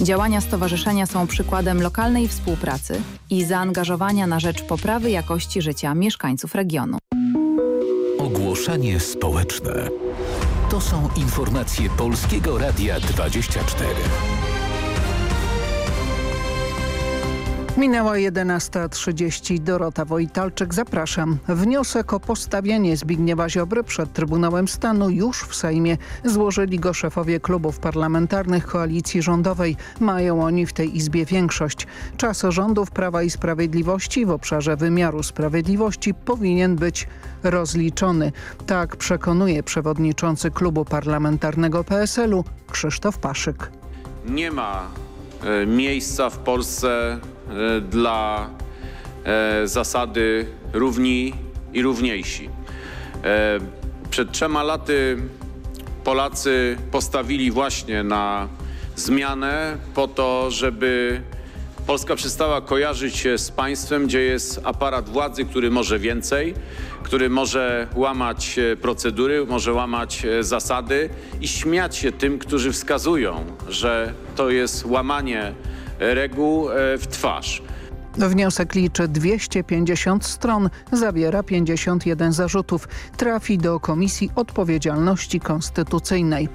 Działania stowarzyszenia są przykładem lokalnej współpracy i zaangażowania na rzecz poprawy jakości życia mieszkańców regionu. Ogłoszenie społeczne. To są informacje Polskiego Radia 24. Minęła 11.30. Dorota Wojtalczyk, zapraszam. Wniosek o postawienie Zbigniewa Ziobry przed Trybunałem Stanu już w Sejmie złożyli go szefowie klubów parlamentarnych koalicji rządowej. Mają oni w tej Izbie większość. Czas rządów Prawa i Sprawiedliwości w obszarze wymiaru sprawiedliwości powinien być rozliczony. Tak przekonuje przewodniczący klubu parlamentarnego PSL-u Krzysztof Paszyk. Nie ma miejsca w Polsce e, dla e, zasady równi i równiejsi. Przed trzema laty Polacy postawili właśnie na zmianę po to, żeby Polska przestała kojarzyć się z państwem, gdzie jest aparat władzy, który może więcej, który może łamać procedury, może łamać zasady i śmiać się tym, którzy wskazują, że to jest łamanie reguł w twarz. Wniosek liczy 250 stron, zawiera 51 zarzutów. Trafi do Komisji Odpowiedzialności Konstytucyjnej.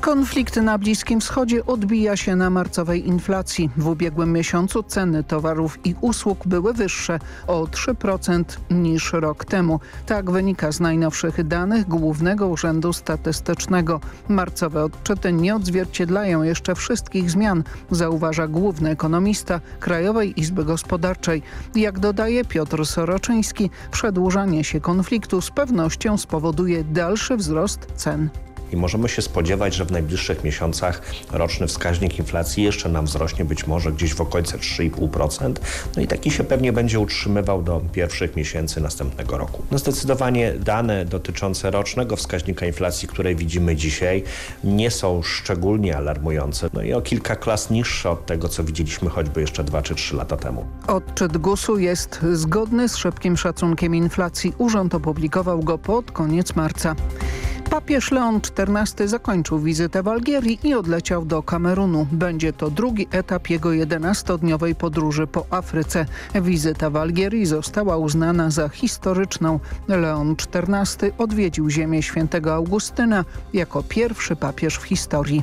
Konflikt na Bliskim Wschodzie odbija się na marcowej inflacji. W ubiegłym miesiącu ceny towarów i usług były wyższe o 3% niż rok temu. Tak wynika z najnowszych danych Głównego Urzędu Statystycznego. Marcowe odczyty nie odzwierciedlają jeszcze wszystkich zmian, zauważa główny ekonomista Krajowej Izby Gospodarczej. Jak dodaje Piotr Soroczyński, przedłużanie się konfliktu z pewnością spowoduje dalszy wzrost cen i możemy się spodziewać, że w najbliższych miesiącach roczny wskaźnik inflacji jeszcze nam wzrośnie być może gdzieś w okolice 3,5%. No i taki się pewnie będzie utrzymywał do pierwszych miesięcy następnego roku. No zdecydowanie dane dotyczące rocznego wskaźnika inflacji, które widzimy dzisiaj, nie są szczególnie alarmujące. No i o kilka klas niższe od tego, co widzieliśmy choćby jeszcze 2 czy 3 lata temu. Odczyt GUS-u jest zgodny z szybkim szacunkiem inflacji. Urząd opublikował go pod koniec marca. Papież Leon XIV zakończył wizytę w Algierii i odleciał do Kamerunu. Będzie to drugi etap jego 11-dniowej podróży po Afryce. Wizyta w Algierii została uznana za historyczną. Leon XIV odwiedził ziemię świętego Augustyna jako pierwszy papież w historii.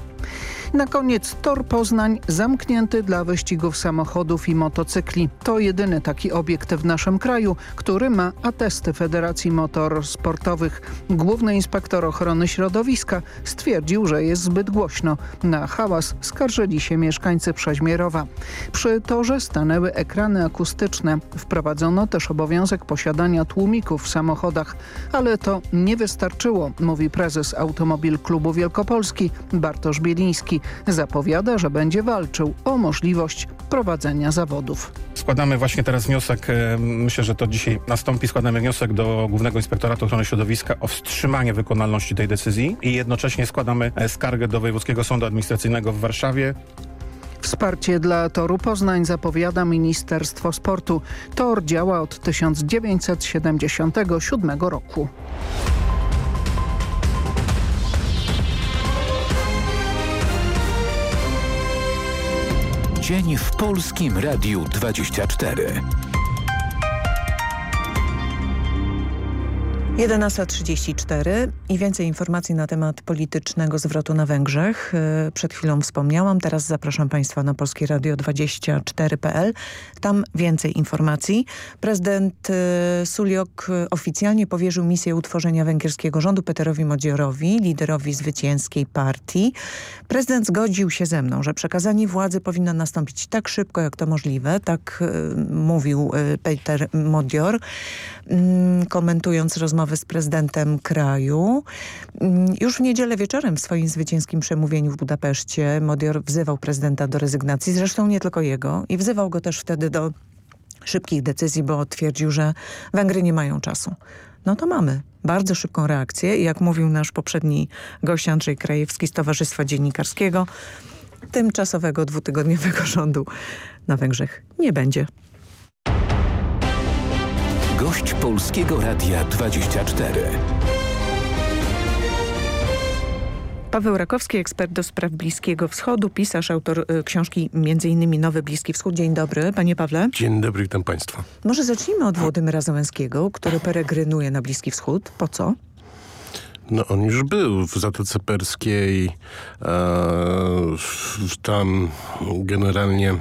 Na koniec Tor Poznań zamknięty dla wyścigów samochodów i motocykli. To jedyny taki obiekt w naszym kraju, który ma atesty Federacji Motorsportowych. Główny inspektor ochrony środowiska stwierdził, że jest zbyt głośno. Na hałas skarżyli się mieszkańcy Przeźmierowa. Przy torze stanęły ekrany akustyczne. Wprowadzono też obowiązek posiadania tłumików w samochodach, ale to nie wystarczyło, mówi prezes Automobil Klubu Wielkopolski Bartosz Bieliński. Zapowiada, że będzie walczył o możliwość prowadzenia zawodów. Składamy właśnie teraz wniosek, e, myślę, że to dzisiaj nastąpi, składamy wniosek do Głównego Inspektoratu Ochrony Środowiska o wstrzymanie wykonalności tej decyzji i jednocześnie składamy e, skargę do Wojewódzkiego Sądu Administracyjnego w Warszawie Wsparcie dla Toru Poznań zapowiada Ministerstwo Sportu. Tor działa od 1977 roku. Dzień w Polskim Radiu 24. 11.34 i więcej informacji na temat politycznego zwrotu na Węgrzech. E, przed chwilą wspomniałam, teraz zapraszam Państwa na Polskie Radio 24.pl. Tam więcej informacji. Prezydent e, Suliok oficjalnie powierzył misję utworzenia węgierskiego rządu Peterowi Modziorowi, liderowi zwycięskiej partii. Prezydent zgodził się ze mną, że przekazanie władzy powinno nastąpić tak szybko, jak to możliwe. Tak e, mówił Peter Modior, mm, komentując rozmowę rozmowy z prezydentem kraju. Mm, już w niedzielę wieczorem w swoim zwycięskim przemówieniu w Budapeszcie Modior wzywał prezydenta do rezygnacji, zresztą nie tylko jego i wzywał go też wtedy do szybkich decyzji, bo twierdził, że Węgry nie mają czasu. No to mamy bardzo szybką reakcję i jak mówił nasz poprzedni gość Andrzej Krajewski z Towarzystwa Dziennikarskiego, tymczasowego dwutygodniowego rządu na Węgrzech nie będzie. Gość Polskiego Radia 24. Paweł Rakowski, ekspert do spraw Bliskiego Wschodu, pisarz, autor y, książki m.in. Nowy Bliski Wschód. Dzień dobry, panie Pawle. Dzień dobry, witam państwa. Może zacznijmy od Włodymyra Załęskiego, który peregrynuje na Bliski Wschód. Po co? No on już był w Zatoce Perskiej, e, tam generalnie e,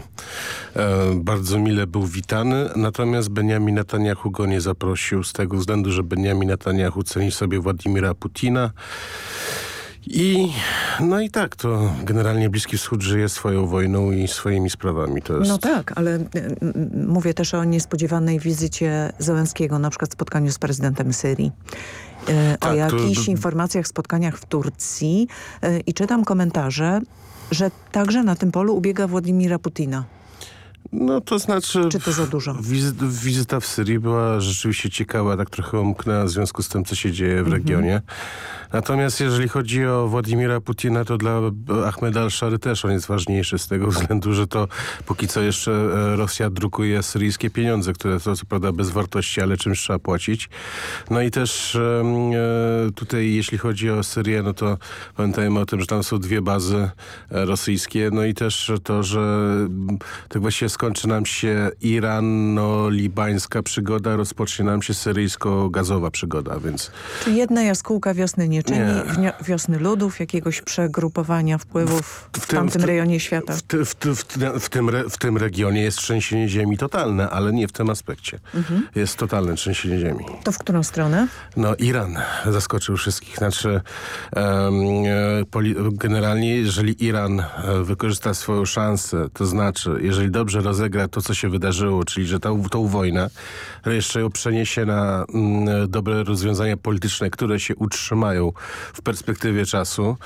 bardzo mile był witany, natomiast Benjamin Netanyahu go nie zaprosił z tego względu, że Benjamin Netanyahu ceni sobie Władimira Putina. I no i tak, to generalnie Bliski Wschód żyje swoją wojną i swoimi sprawami. To jest... No tak, ale mówię też o niespodziewanej wizycie Zełenskiego, na przykład spotkaniu z prezydentem Syrii. E, tak, o jakichś to... informacjach, spotkaniach w Turcji e, i czytam komentarze, że także na tym polu ubiega Władimira Putina. No to znaczy... Czy to za dużo? Wizyta, wizyta w Syrii była rzeczywiście ciekawa, tak trochę umknęła w związku z tym, co się dzieje w mhm. regionie. Natomiast jeżeli chodzi o Władimira Putina, to dla Ahmeda al-Shary też on jest ważniejszy z tego względu, że to póki co jeszcze e, Rosja drukuje syryjskie pieniądze, które to co prawda bez wartości, ale czymś trzeba płacić. No i też e, tutaj jeśli chodzi o Syrię, no to pamiętajmy o tym, że tam są dwie bazy e, rosyjskie, no i też to, że tak właściwie skończy nam się irano-libańska przygoda, rozpocznie nam się syryjsko-gazowa przygoda, więc... Czy jedna jaskółka wiosny nie czyni nie. wiosny ludów, jakiegoś przegrupowania wpływów w, w, tym, tamtym w rejonie świata? W, w, tym, w tym regionie jest trzęsienie ziemi totalne, ale nie w tym aspekcie. Mhm. Jest totalne trzęsienie ziemi. To w którą stronę? No Iran zaskoczył wszystkich. Znaczy um, generalnie jeżeli Iran e, wykorzysta swoją szansę, to znaczy jeżeli dobrze rozegra to, co się wydarzyło, czyli że tą, tą wojnę jeszcze ją przeniesie na mm, dobre rozwiązania polityczne, które się utrzymają w perspektywie czasu,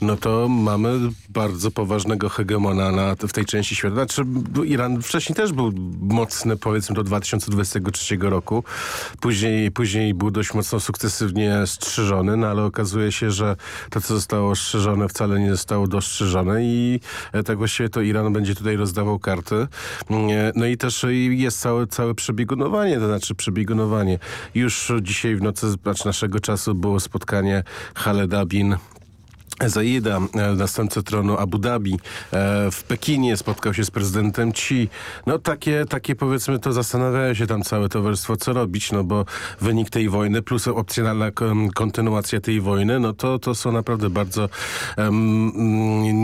no to mamy bardzo poważnego hegemona na, w tej części świata. Znaczy Iran wcześniej też był mocny, powiedzmy do 2023 roku. Później, później był dość mocno sukcesywnie strzyżony, no ale okazuje się, że to, co zostało strzyżone wcale nie zostało dostrzyżone i tak właściwie to Iran będzie tutaj rozdawał karty. E, no i też jest całe, całe przebiegunowanie, to znaczy przebiegunowanie. Już dzisiaj w nocy znaczy naszego czasu było spotkanie Haleda bin Zaida, e, następca tronu Abu Dhabi, e, w Pekinie spotkał się z prezydentem Xi. No takie, takie powiedzmy to zastanawiają się tam całe towarzystwo, co robić, no bo wynik tej wojny plus opcjonalna kontynuacja tej wojny, no to, to są naprawdę bardzo um,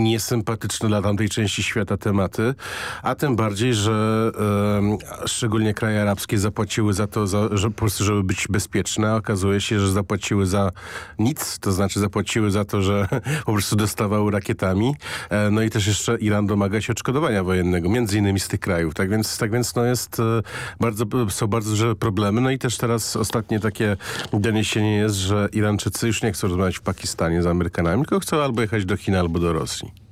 niesympatyczne dla tamtej części świata tematy, a tym bardziej, że um, szczególnie kraje arabskie zapłaciły za to, za, że, po prostu, żeby być bezpieczne, okazuje się, że zapłaciły za nic, to znaczy zapłaciły za to, że po prostu dostawał rakietami. E, no i też jeszcze Iran domaga się odszkodowania wojennego, między innymi z tych krajów. Tak więc, tak więc no jest e, bardzo, są bardzo duże problemy. No i też teraz ostatnie takie doniesienie jest, że Iranczycy już nie chcą rozmawiać w Pakistanie z Amerykanami, tylko chcą albo jechać do Chin, albo do Rosji.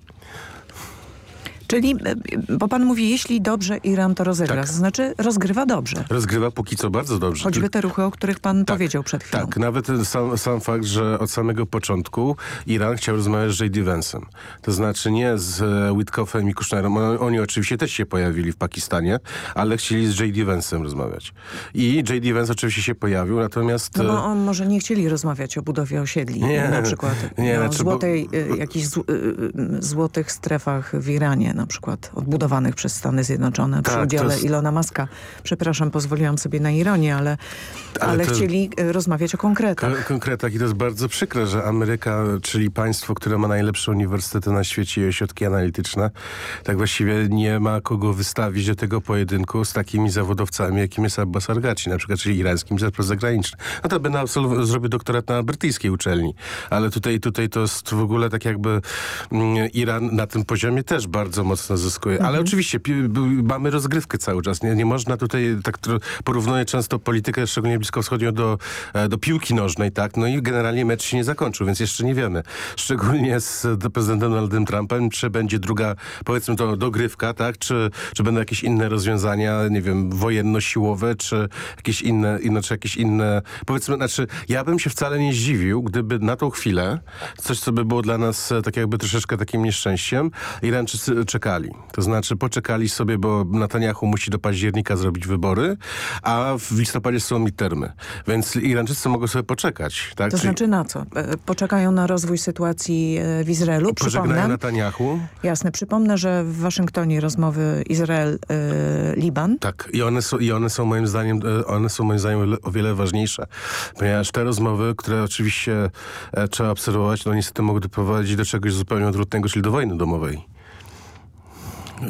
Czyli, e, bo pan mówi, jeśli dobrze Iran to rozegra, tak. to znaczy rozgrywa dobrze. Rozgrywa póki co bardzo dobrze. Choćby te ruchy, o których pan tak, powiedział przed chwilą. Tak, nawet sam, sam fakt, że od samego początku Iran chciał rozmawiać z J.D. Vance'em. To znaczy nie z e, Witkoffem i Kushnerem. Oni oczywiście też się pojawili w Pakistanie, ale chcieli z J.D. Vance'em rozmawiać. I J.D. Vance oczywiście się pojawił, natomiast... No bo on może nie chcieli rozmawiać o budowie osiedli, nie, na przykład. Nie, no, znaczy, złotej, bo... jakichś złotych strefach w Iranie na przykład odbudowanych przez Stany Zjednoczone przy Tak, to udziale jest- Ilona Maska. Przepraszam, pozwoliłam sobie na ironię, ale, ale, Ale to- chcieli e, rozmawiać o konkretach. Kon- Konkretach i to jest bardzo przykre, że Ameryka, czyli państwo, które ma najlepsze uniwersytety na świecie i ośrodki analityczne, tak właściwie nie ma kogo wystawić do tego pojedynku z takimi zawodowcami, jakim jest Abbas Argaci, na przykład, czyli irańskim minister spraw zagranicznych. No to będę zrobił doktorat na brytyjskiej uczelni, ale tutaj, tutaj to jest w ogóle tak jakby mm, Iran na tym poziomie też bardzo mocno zyskuje. Ale oczywiście pi- b- mamy rozgrywkę cały czas. Nie, nie można tutaj, tak porównuję często politykę, szczególnie blisko wschodnią, do, e, do piłki nożnej, tak? No i generalnie mecz się nie zakończył, więc jeszcze nie wiemy. Szczególnie z prezydentem Donaldem Trumpem, czy będzie druga, powiedzmy to, dogrywka, tak? Czy, czy będą jakieś inne rozwiązania, nie wiem, wojenno-siłowe, czy jakieś inne, czy jakieś inne, powiedzmy, znaczy, ja bym się wcale nie zdziwił, gdyby na tą chwilę, coś, co by było dla nas e, tak jakby troszeczkę takim nieszczęściem, Irańczycy czekali. To znaczy, poczekali sobie, bo Netanyahu musi do października zrobić wybory, a w listopadzie są midtermy. Więc Irańczycy mogą sobie poczekać, tak? To Czyli znaczy na co? E, Poczekają na rozwój sytuacji e, w Izraelu. pożegnają Netanyahu. jasne, przypomnę, że w Waszyngtonie rozmowy Izrael-Liban. Tak, i one są, i one są moim zdaniem, e, one są moim zdaniem o le- o wiele ważniejsze, ponieważ te rozmowy, które oczywiście e, trzeba obserwować, no niestety mogą doprowadzić do czegoś zupełnie odwrotnego, czyli do wojny domowej.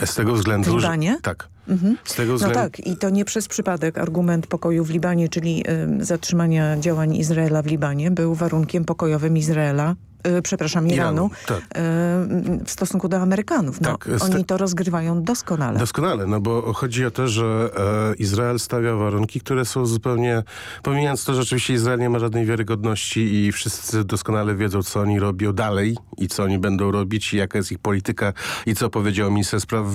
Z tego względu, W że... Libanie? Tak. Mhm. Z tego No względu... tak, i to nie przez przypadek argument pokoju w Libanie, czyli y, zatrzymania działań Izraela w Libanie, był warunkiem pokojowym Izraela, przepraszam, Iranu, Iranu, tak. y, w stosunku do Amerykanów. No, Tak, oni to rozgrywają doskonale. Doskonale, no bo chodzi o to, że e, Izrael stawia warunki, które są zupełnie, pomijając to, że oczywiście Izrael nie ma żadnej wiarygodności i wszyscy doskonale wiedzą, co oni robią dalej i co oni będą robić i jaka jest ich polityka i co powiedział minister spraw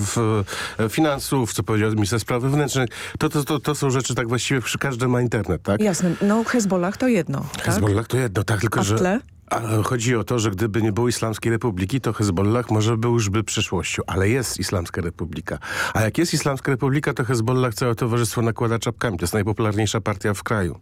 e, finansów, co powiedział minister spraw wewnętrznych. To, to, to, to są rzeczy tak właściwie, każdy ma internet, tak? Jasne, no Hezbollah to jedno, tak? Hezbollah to jedno, tak, tylko A że... tle? Chodzi o to, że gdyby nie było Islamskiej Republiki, to Hezbollah może był już by przyszłością, ale jest Islamska Republika. A jak jest Islamska Republika, to Hezbollah całe towarzystwo nakłada czapkami. To jest najpopularniejsza partia w kraju.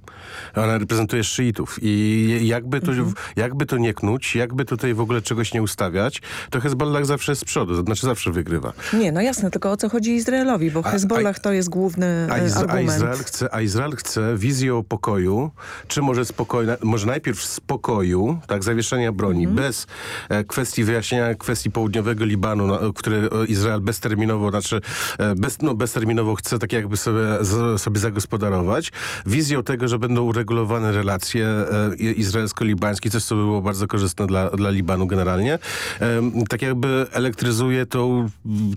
Ona reprezentuje szyitów i jakby to, jakby to nie knuć, jakby tutaj w ogóle czegoś nie ustawiać, to Hezbollah zawsze jest z przodu, to znaczy zawsze wygrywa. Nie, no jasne, tylko o co chodzi Izraelowi, bo Hezbollah to jest główny A, e, Izra- a, argument. Izrael chce, a Izrael chce wizję pokoju, czy może spokojna, może najpierw spokoju, tak, zawieszenia broni, Mhm. bez e, kwestii wyjaśnienia kwestii południowego Libanu, na, które e, Izrael bezterminowo, znaczy e, bez, no, bezterminowo chce tak jakby sobie, z, sobie zagospodarować. Wizją tego, że będą uregulowane relacje e, izraelsko-libańskie, coś co by było bardzo korzystne dla, dla Libanu generalnie. Em, tak jakby elektryzuje tą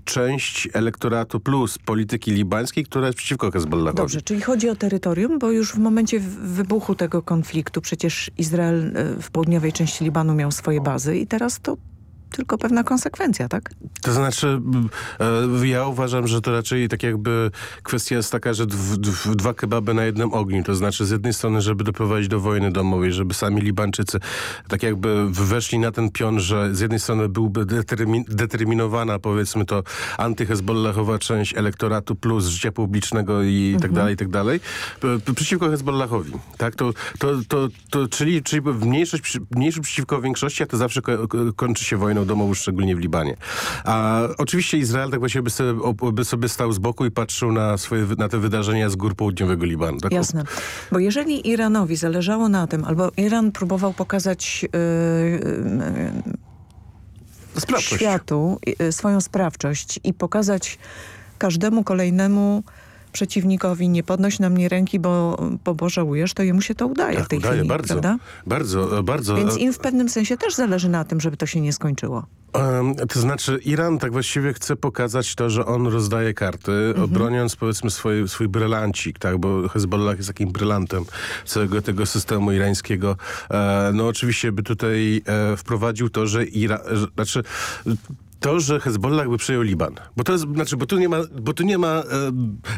część elektoratu plus polityki libańskiej, która jest przeciwko Hezbollahowi. Dobrze, czyli chodzi o terytorium, bo już w momencie wybuchu tego konfliktu przecież Izrael e, w południowej części Libanu miał swoje bazy i teraz to tylko pewna konsekwencja, tak? To znaczy, e, ja uważam, że to raczej tak jakby kwestia jest taka, że dw, dw, dwa kebaby na jednym ogniu. To znaczy z jednej strony, żeby doprowadzić do wojny domowej, żeby sami Libańczycy tak jakby weszli na ten pion, że z jednej strony byłby determin, determinowana powiedzmy to antyhezbollahowa część elektoratu plus życia publicznego i tak Mhm. dalej, i tak dalej, przeciwko Hezbollahowi. Tak? To, to, to, to, czyli, czyli mniejszość, mniejszość przeciwko większości, a to zawsze ko ko kończy się wojną domową, szczególnie w Libanie. A oczywiście Izrael tak właściwie by sobie, by sobie stał z boku i patrzył na, swoje, na te wydarzenia z gór południowego Libanu. Tak? Jasne. Bo jeżeli Iranowi zależało na tym, albo Iran próbował pokazać yy, yy, Sprawczość. światu yy, swoją sprawczość i pokazać każdemu kolejnemu przeciwnikowi nie podnoś na mnie ręki, bo, bo, bo żałujesz, to jemu się to udaje w tej Udaje chwili, bardzo, prawda? bardzo, bardzo. Więc im w pewnym sensie też zależy na tym, żeby to się nie skończyło. To znaczy Iran tak właściwie chce pokazać to, że on rozdaje karty, Mhm. broniąc powiedzmy swój, swój brylancik, tak, bo Hezbollah jest takim brylantem całego tego systemu irańskiego. E, no oczywiście by tutaj e, wprowadził to, że Iran, znaczy to, że Hezbollah by przejął Liban. Bo to jest, znaczy, bo tu nie ma, bo tu nie ma, e,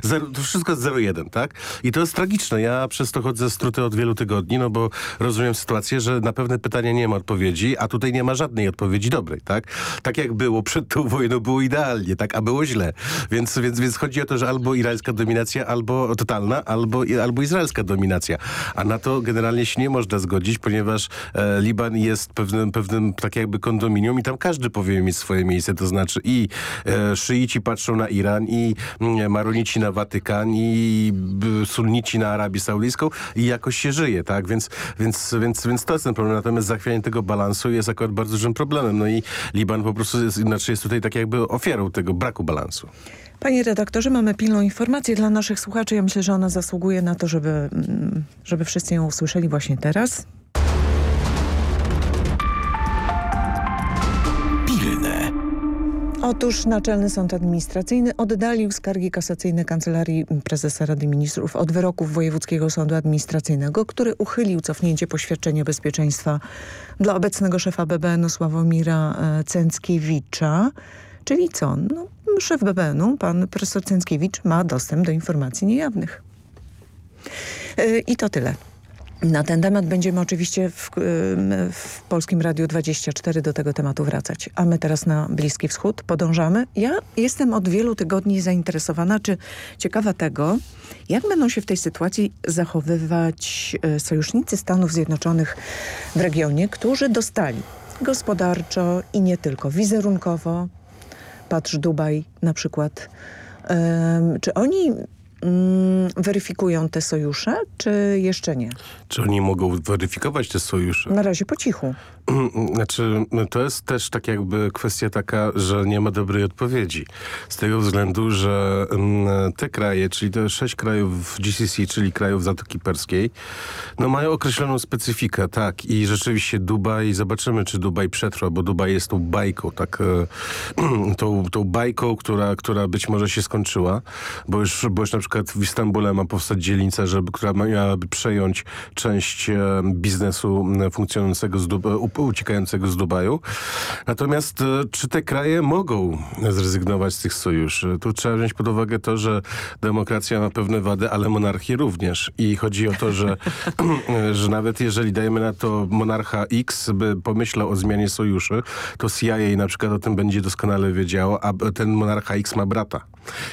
zero, to wszystko jest 0,1, tak? I to jest tragiczne. Ja przez to chodzę struty od wielu tygodni, no bo rozumiem sytuację, że na pewne pytania nie ma odpowiedzi, a tutaj nie ma żadnej odpowiedzi dobrej, tak? Tak jak było przed tą wojną, było idealnie, tak? A było źle. Więc, więc, więc chodzi o to, że albo irańska dominacja, albo totalna, albo, albo izraelska dominacja. A na to generalnie się nie można zgodzić, ponieważ e, Liban jest pewnym, pewnym tak jakby kondominium i tam każdy powinien mieć swoje miejsce miejsce, to znaczy i e, szyici patrzą na Iran, i mm, maronici na Watykan, i sunnici na Arabię Saudyjską i jakoś się żyje, tak? Więc, więc, więc, więc to jest ten problem. Natomiast zachwianie tego balansu jest akurat bardzo dużym problemem. No i Liban po prostu jest, znaczy jest tutaj tak jakby ofiarą tego braku balansu. Panie redaktorze, mamy pilną informację dla naszych słuchaczy. Ja myślę, że ona zasługuje na to, żeby, mm, żeby wszyscy ją usłyszeli właśnie teraz. Otóż Naczelny Sąd Administracyjny oddalił skargi kasacyjne Kancelarii Prezesa Rady Ministrów od wyroków Wojewódzkiego Sądu Administracyjnego, który uchylił cofnięcie poświadczenia bezpieczeństwa dla obecnego szefa BBN-u Sławomira e, Cęckiewicza. Czyli co? No, szef BBN-u, pan profesor Cęckiewicz, ma dostęp do informacji niejawnych. E, I to tyle. Na ten temat będziemy oczywiście w, w, Polskim Radiu 24 do tego tematu wracać. A my teraz na Bliski Wschód podążamy. Ja jestem od wielu tygodni zainteresowana, czy ciekawa tego, jak będą się w tej sytuacji zachowywać e, sojusznicy Stanów Zjednoczonych w regionie, którzy dostali gospodarczo i nie tylko, wizerunkowo, patrz Dubaj na przykład, czy oni weryfikują te sojusze, czy jeszcze nie? Czy oni mogą weryfikować te sojusze? Na razie po cichu. Znaczy, to jest też tak jakby kwestia taka, że nie ma dobrej odpowiedzi. Z tego względu, że mm, te kraje, czyli te sześć krajów GCC, czyli krajów Zatoki Perskiej, no mają określoną specyfikę, tak. I rzeczywiście Dubaj, zobaczymy, czy Dubaj przetrwa, bo Dubaj jest tą bajką, tak, e, tą, tą bajką, która, która być może się skończyła, bo już, bo już na przykład w Istambule ma powstać dzielnica, żeby, która miałaby przejąć część e, biznesu funkcjonującego z Dubaju, uciekającego z Dubaju. Natomiast e, czy te kraje mogą zrezygnować z tych sojuszy? Tu trzeba wziąć pod uwagę to, że demokracja ma pewne wady, ale monarchie również. I chodzi o to, że, że nawet jeżeli dajemy na to monarcha X by pomyślał o zmianie sojuszy, to CIA na przykład o tym będzie doskonale wiedziało, a ten monarcha X ma brata.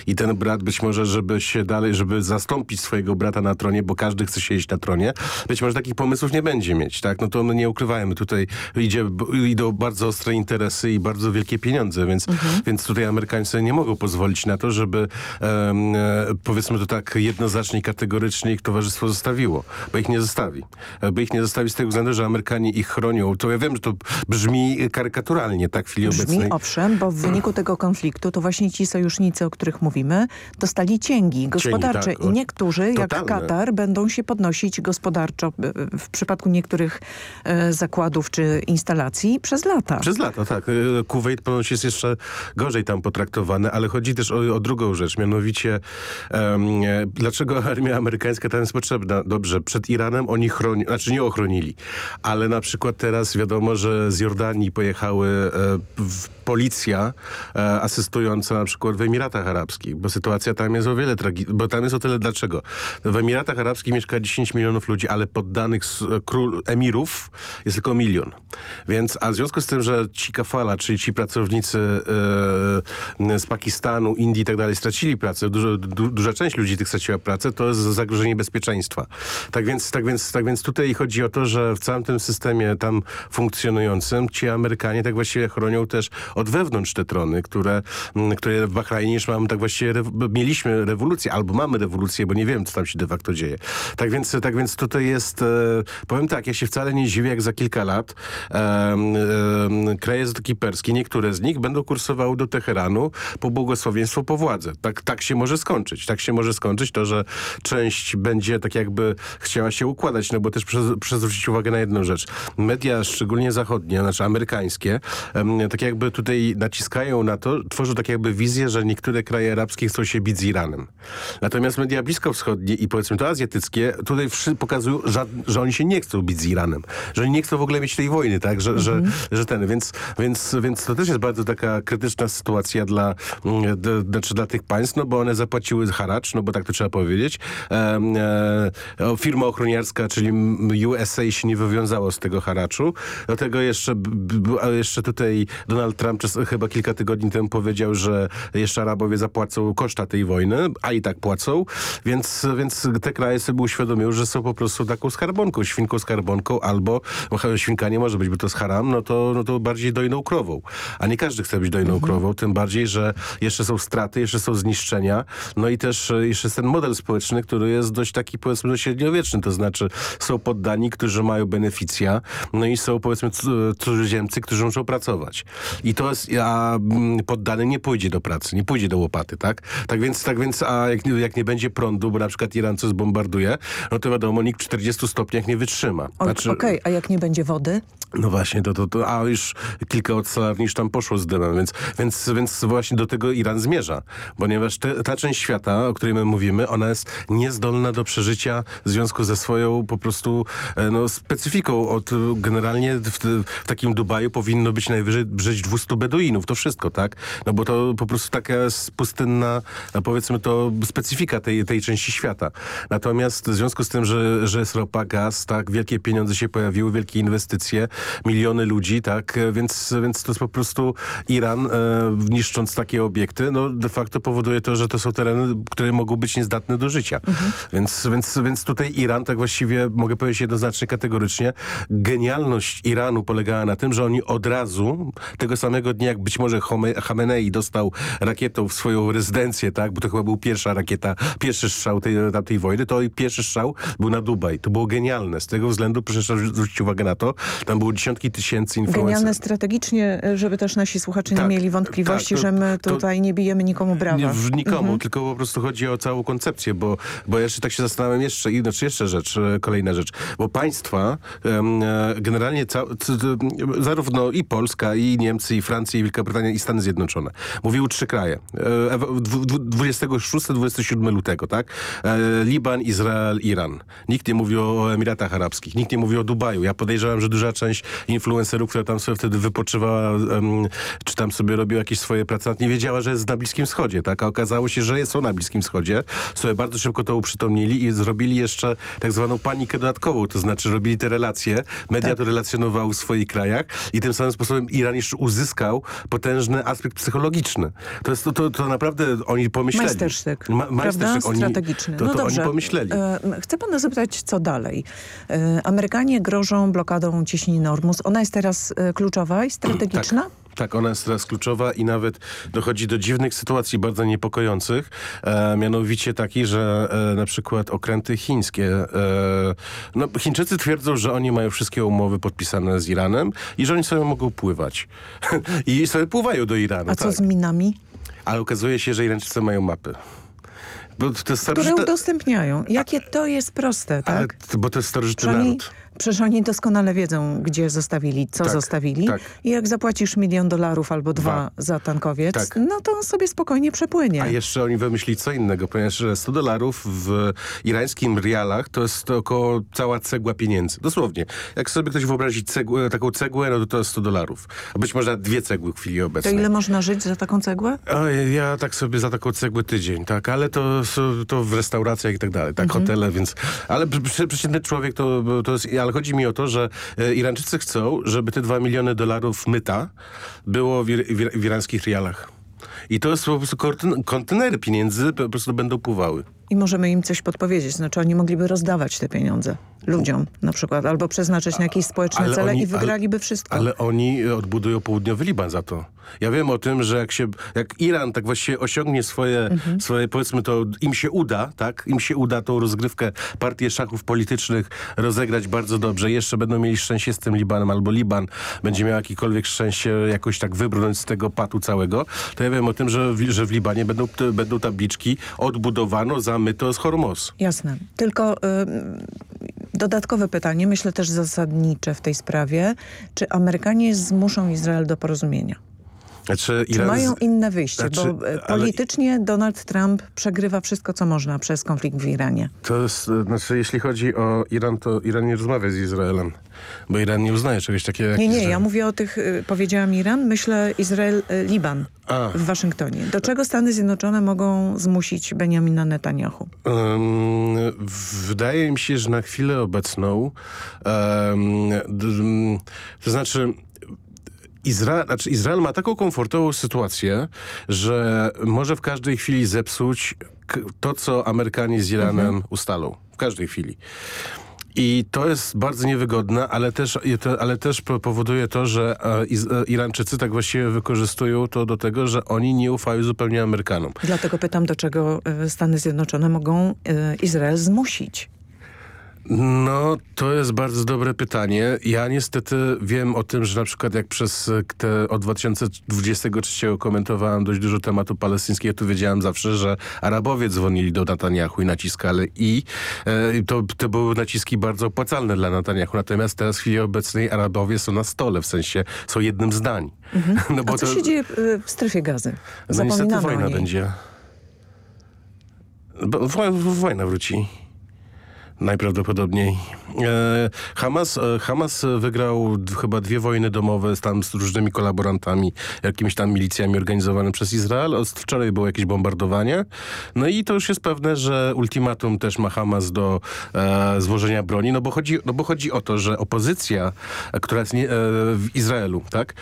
I ten brat być może, żeby się dalej, żeby zastąpić swojego brata na tronie, bo każdy chce siedzieć na tronie, być może takich pomysłów nie będzie mieć, tak? No to my nie ukrywajmy, tutaj idzie, idą bardzo ostre interesy i bardzo wielkie pieniądze, więc, mhm. więc tutaj Amerykanie sobie nie mogą pozwolić na to, żeby um, powiedzmy to tak jednoznacznie i kategorycznie ich towarzystwo zostawiło, bo ich nie zostawi. Bo ich nie zostawi z tego względu, że Amerykanie ich chronią. To ja wiem, że to brzmi karykaturalnie, tak, w chwili brzmi, obecnej. owszem, bo w wyniku tego konfliktu to właśnie ci sojusznicy, o których mówimy, dostali cięgi gospodarcze cięgi, tak, i niektórzy, totalne. jak Katar, będą się podnosić gospodarczo w przypadku niektórych e, zakładów czy instalacji przez lata. Przez lata, tak. E, Kuwait ponoć jest jeszcze gorzej tam potraktowany, ale chodzi też o, o drugą rzecz, mianowicie um, dlaczego armia amerykańska tam jest potrzebna? Dobrze, przed Iranem oni chroni, znaczy nie ochronili, ale na przykład teraz wiadomo, że z Jordanii pojechały e, w, policja e, asystująca na przykład w Emiratach Arabskich, bo sytuacja tam jest o wiele tragiczna, bo tam jest o tyle dlaczego. W Emiratach Arabskich mieszka 10 milionów ludzi, ale poddanych król, emirów jest tylko milion. Więc, a w związku z tym, że ci kafala, czyli ci pracownicy e, z Pakistanu, Indii i tak dalej stracili pracę, dużo, du, duża część ludzi tych straciła pracę, to jest zagrożenie bezpieczeństwa. Tak więc, tak, więc, tak więc tutaj chodzi o to, że w całym tym systemie tam funkcjonującym ci Amerykanie tak właściwie chronią też od wewnątrz te trony, które, które w Bahrajnie już mamy tak właściwie, mieliśmy rewolucję, albo mamy rewolucję, bo nie wiem, co tam się de facto dzieje. Tak więc, tak więc tutaj jest, e, powiem tak, ja się wcale nie dziwię, jak za kilka lat e, e, kraje Zatoki Perskie, niektóre z nich będą kursowały do Teheranu po błogosławieństwo, po władzę. Tak, tak się może skończyć. Tak się może skończyć to, że część będzie tak jakby chciała się układać, no bo też przez, zwrócić uwagę na jedną rzecz. Media, szczególnie zachodnie, znaczy amerykańskie, tak jakby tutaj naciskają na to, tworzą tak jakby wizję, że niektóre kraje arabskie chcą się bić z Iranem. Natomiast media bliskowschodnie i powiedzmy to azjatyckie tutaj pokazują, że, że oni się nie chcą bić z Iranem. Że oni nie chcą w ogóle mieć tej wojny, tak? Że, mhm. że, że ten, więc, więc, więc to też jest bardzo taka krytyczna sytuacja dla, znaczy dla tych państw, no bo one zapłaciły haracz, no bo tak to trzeba powiedzieć. E, e, firma ochroniarska, czyli USA się nie wywiązało z tego haraczu. Do tego jeszcze, jeszcze tutaj Donald Trump chyba kilka tygodni temu powiedział, że jeszcze Arabowie zapłacą koszta tej wojny, a i tak płacą, więc, więc te kraje sobie uświadomiły, że są po prostu taką skarbonką, świnką skarbonką albo świnka nie może być, bo to jest haram, no to, no to bardziej dojną krową. A nie każdy chce być dojną mhm. krową, tym bardziej, że jeszcze są straty, jeszcze są zniszczenia, no i też jeszcze jest ten model społeczny, który jest dość taki powiedzmy średniowieczny, to znaczy są poddani, którzy mają beneficja, no i są powiedzmy cudzoziemcy, którzy muszą pracować. I to jest, a poddany nie pójdzie do pracy, nie pójdzie do łopaty, tak? Tak więc, tak więc a jak, jak nie będzie prądu, bo na przykład Iran coś zbombarduje, no to wiadomo, nikt w 40 stopniach nie wytrzyma. Znaczy, Okej, okay, a jak nie będzie wody? No właśnie, to, to, to, a już kilka odsalarnisz tam poszło z dymem, więc, więc, więc właśnie do tego Iran zmierza, ponieważ te, ta część świata, o której my mówimy, ona jest niezdolna do przeżycia w związku ze swoją po prostu e, no, specyfiką. Od, generalnie w, w takim Dubaju powinno być najwyżej żyć 200 Beduinów, to wszystko, tak? No bo to po prostu taka pustynna, powiedzmy to specyfika tej, tej części świata. Natomiast w związku z tym, że, że jest ropa, gaz, tak, wielkie pieniądze się pojawiły, wielkie inwestycje, miliony ludzi, tak, więc, więc to jest po prostu Iran, e, niszcząc takie obiekty, no de facto powoduje to, że to są tereny, które mogą być niezdatne do życia. Mhm. Więc, więc, więc tutaj Iran, tak właściwie mogę powiedzieć jednoznacznie, kategorycznie, genialność Iranu polegała na tym, że oni od razu, tego samego dnia, jak być może Khamenei dostał rakietą w swoją rezydencję, tak, bo to chyba był pierwsza rakieta, pierwszy strzał tej, tamtej wojny, to pierwszy strzał był na Dubaj. To było genialne. Z tego względu, proszę zwrócić uwagę na to, tam było dziesiątki tysięcy influencerów. Genialne strategicznie, żeby też nasi słuchacze tak, nie mieli wątpliwości, tak, to, że my tutaj nie bijemy nikomu brawa. Nie, nikomu, mhm. tylko po prostu chodzi o całą koncepcję, bo, bo jeszcze tak się zastanawiam jeszcze, znaczy jeszcze rzecz, e, kolejna rzecz, bo państwa e, generalnie zarówno i Polska, i Niemcy, i Francja, i Wielka Brytania, i Stany Zjednoczone mówiły trzy kraje. 26-27 lutego, tak? E, Liban, Izrael, Iran. Nikt nie mówił o Emiratach Arabskich, nikt nie mówił o Dubaju. Ja podejrzewam, że duża część influencerów, która tam sobie wtedy wypoczywała, czy tam sobie robiła jakieś swoje prace, nie wiedziała, że jest na Bliskim Wschodzie, tak? A okazało się, że są na Bliskim Wschodzie. Sobie bardzo szybko to uprzytomnili i zrobili jeszcze tak zwaną panikę dodatkową, to znaczy robili te relacje, media tak. to relacjonowały w swoich krajach i tym samym sposobem Iran jeszcze uzyskał potężny aspekt psychologiczny. To jest to, to, to naprawdę oni pomyśleli. Majstersztyk, Ma, majstersztyk oni, strategiczny. To, no to dobrze. oni pomyśleli. E, chcę pana zapytać, co dalej. E, Amerykanie grożą blokadą cieśniny Ormus. Ona jest teraz e, kluczowa i strategiczna? tak. Tak, ona jest teraz kluczowa i nawet dochodzi do dziwnych sytuacji bardzo niepokojących. E, mianowicie takich, że e, na przykład okręty chińskie, e, no Chińczycy twierdzą, że oni mają wszystkie umowy podpisane z Iranem i że oni sobie mogą pływać. I sobie pływają do Iranu. A tak. co z minami? Ale okazuje się, że Irańczycy mają mapy. Bo jest Które udostępniają. Jakie to jest proste, tak? Ale, bo to jest starożytny naród. Przecież oni doskonale wiedzą, gdzie zostawili, co tak, zostawili. Tak. I jak zapłacisz milion dolarów albo dwa, dwa. za tankowiec, tak. no to on sobie spokojnie przepłynie. A jeszcze oni wymyślili co innego, ponieważ 100 dolarów w irańskim rialach to jest około cała cegła pieniędzy. Dosłownie. Jak sobie ktoś wyobrazi cegłę, taką cegłę, no to to jest 100 dolarów. A być może dwie cegły w chwili obecnej. To ile można żyć za taką cegłę? Ja tak sobie za taką cegłę tydzień, tak. Ale to, to w restauracjach i tak dalej, tak, mhm. hotele, więc... Ale przeciętny człowiek to, to jest ale chodzi mi o to, że e, Irańczycy chcą, żeby te dwa miliony dolarów myta było w, w, w irańskich rialach. I to jest po prostu kontenery pieniędzy po prostu będą pływały. I możemy im coś podpowiedzieć. Znaczy oni mogliby rozdawać te pieniądze ludziom na przykład, albo przeznaczyć na jakieś społeczne ale cele oni, i wygraliby ale, wszystko. Ale oni odbudują południowy Liban za to. Ja wiem o tym, że jak się, jak Iran tak właściwie osiągnie swoje, mhm. swoje powiedzmy to, im się uda, tak? Im się uda tą rozgrywkę partię szachów politycznych rozegrać bardzo dobrze. Jeszcze będą mieli szczęście z tym Libanem, albo Liban będzie miał jakiekolwiek szczęście jakoś tak wybrnąć z tego patu całego, to ja wiem o tym, że w, że w Libanie będą, będą tabliczki odbudowano za myto z Hormos. Jasne. Tylko... Dodatkowe pytanie, myślę też zasadnicze w tej sprawie. Czy Amerykanie zmuszą Izrael do porozumienia? Znaczy, Czy mają inne wyjście? Znaczy, bo e, politycznie ale... Donald Trump przegrywa wszystko, co można przez konflikt w Iranie. To jest, znaczy, jeśli chodzi o Iran, to Iran nie rozmawia z Izraelem, bo Iran nie uznaje czegoś takiego jak Nie, nie, Izrael. ja mówię o tych, y, powiedziałam Iran, myślę Izrael, y, w Waszyngtonie. Do czego Stany Zjednoczone mogą zmusić Benjamina Netanyahu? Um, wydaje mi się, że na chwilę obecną um, to znaczy Izrael, znaczy Izrael ma taką komfortową sytuację, że może w każdej chwili zepsuć to, co Amerykanie z Iranem Mhm. ustalą w każdej chwili. I to jest bardzo niewygodne, ale też, ale też powoduje to, że e, e, Irańczycy tak właściwie wykorzystują to do tego, że oni nie ufają zupełnie Amerykanom. Dlatego pytam, do czego e, Stany Zjednoczone mogą Izrael zmusić. No, to jest bardzo dobre pytanie. Ja niestety wiem o tym, że na przykład jak przez e, te od 2023 komentowałem dość dużo tematu palestyńskiego, to wiedziałem zawsze, że Arabowie dzwonili do Netanyahu i naciskali i e, to, to były naciski bardzo opłacalne dla Netanyahu. Natomiast teraz w chwili obecnej Arabowie są na stole, w sensie są jednym zdań. No A co się dzieje e, w strefie gazy? No niestety wojna będzie. Bo, wo, wojna wróci. Najprawdopodobniej. E, Hamas, e, Hamas wygrał chyba dwie wojny domowe z tam z różnymi kolaborantami, jakimiś tam milicjami organizowane przez Izrael. Od wczoraj było jakieś bombardowanie. No i to już jest pewne, że ultimatum też ma Hamas do e, złożenia broni, no bo, chodzi, no bo chodzi o to, że opozycja, e, która jest nie, w Izraelu, tak,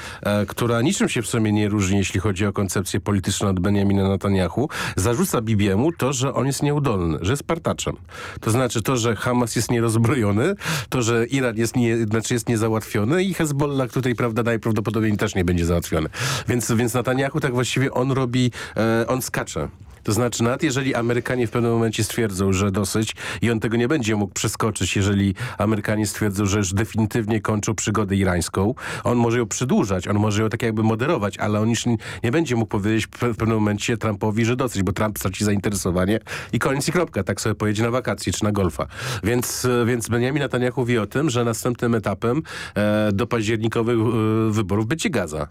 która niczym się w sumie nie różni, jeśli chodzi o koncepcję polityczną od Benjamina Netanyahu, zarzuca Bibiemu to, że on jest nieudolny, że jest partaczem. To znaczy to, że Hamas jest nierozbrojony, to, że Iran jest, nie, znaczy jest niezałatwiony i Hezbollah tutaj, prawda, najprawdopodobniej też nie będzie załatwiony. Więc, więc Netanyahu tak właściwie on robi, e, on skacze. To znaczy, nawet jeżeli Amerykanie w pewnym momencie stwierdzą, że dosyć i on tego nie będzie mógł przeskoczyć, jeżeli Amerykanie stwierdzą, że już definitywnie kończą przygodę irańską, on może ją przedłużać, on może ją tak jakby moderować, ale on już nie, będzie mógł powiedzieć w pe- w pewnym momencie Trumpowi, że dosyć, bo Trump straci zainteresowanie i koniec i kropka. Tak sobie pojedzie na wakacje czy na golfa. Więc, więc Benjamin Netanyahu wie o tym, że następnym etapem e, do październikowych e, wyborów będzie Gaza.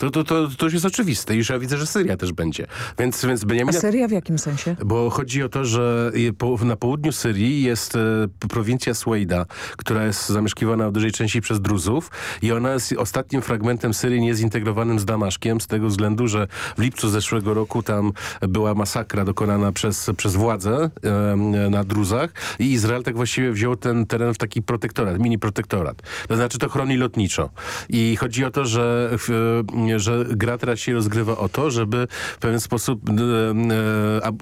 To, to, to, to już jest oczywiste. Już ja widzę, że Syria też będzie. Więc, więc A Benjamin... Syria w jakim sensie? Bo chodzi o to, że na południu Syrii jest e, prowincja Suejda, która jest zamieszkiwana w dużej części przez Druzów i ona jest ostatnim fragmentem Syrii niezintegrowanym z Damaszkiem z tego względu, że w lipcu zeszłego roku tam była masakra dokonana przez, przez władze e, na Druzach i Izrael tak właściwie wziął ten teren w taki protektorat, mini protektorat. To znaczy to chroni lotniczo. I chodzi o to, że, w, że gra teraz się rozgrywa o to, żeby w pewien sposób e, e, e,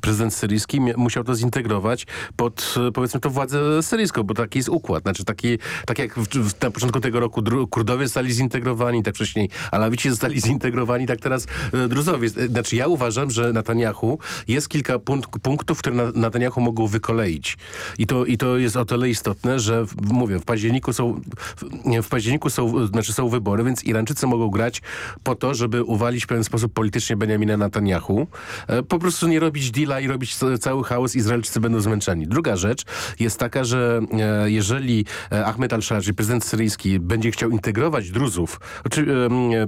prezydent syryjski musiał to zintegrować pod, e, powiedzmy, to władzę syryjską, bo taki jest układ. Znaczy taki, tak jak w, w, na początku tego roku Kurdowie zostali zintegrowani, tak wcześniej Alawici zostali zintegrowani, tak teraz e, Druzowie. Znaczy ja uważam, że Netanyahu jest kilka punk punktów, które Netanyahu mogą wykoleić. I to, I to jest o tyle istotne, że mówię, w październiku są w październiku są, znaczy są wybory, więc Irańczycy mogą grać po to, żeby uwalić w pewien sposób politycznie Benjamina Netanyahu. E, po prostu nie robić deala i robić ca- cały chaos. Izraelczycy będą zmęczeni. Druga rzecz jest taka, że e, jeżeli e, Ahmed al-Shara, czyli prezydent syryjski, będzie chciał integrować Druzów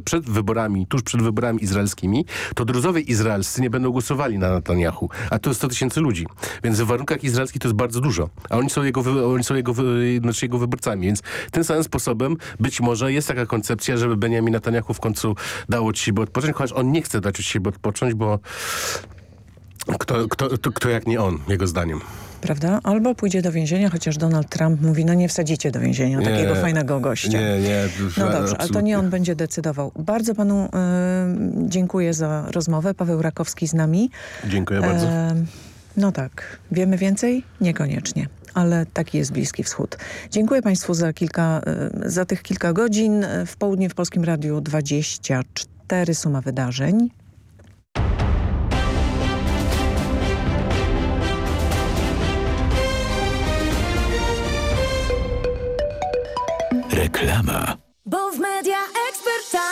przed wyborami, tuż przed wyborami izraelskimi, to Druzowie izraelscy nie będą głosowali na Netanyahu. A to jest 100 tysięcy ludzi. Więc w warunkach izraelskich to jest bardzo dużo. A oni są jego, oni są jego, znaczy jego wyborcami. Więc tym samym sposobem być może jest taka koncepcja, żeby Benjamin Netanyahu w końcu dał od siebie odpocząć, chociaż on nie chce dać od siebie odpocząć, bo kto, kto, kto, kto jak nie on, jego zdaniem. Prawda? Albo pójdzie do więzienia, chociaż Donald Trump mówi, no nie wsadzicie do więzienia Nie, takiego fajnego gościa. Nie, nie. No dobrze, ale to nie on będzie decydował. Bardzo panu y, dziękuję za rozmowę. Paweł Rakowski z nami. Dziękuję bardzo. E, no tak. Wiemy więcej? Niekoniecznie. Ale taki jest Bliski Wschód. Dziękuję Państwu za, kilka, y, za tych kilka godzin. W południe w Polskim Radiu 24 suma wydarzeń. Reklama. Bo w media ekspert masz.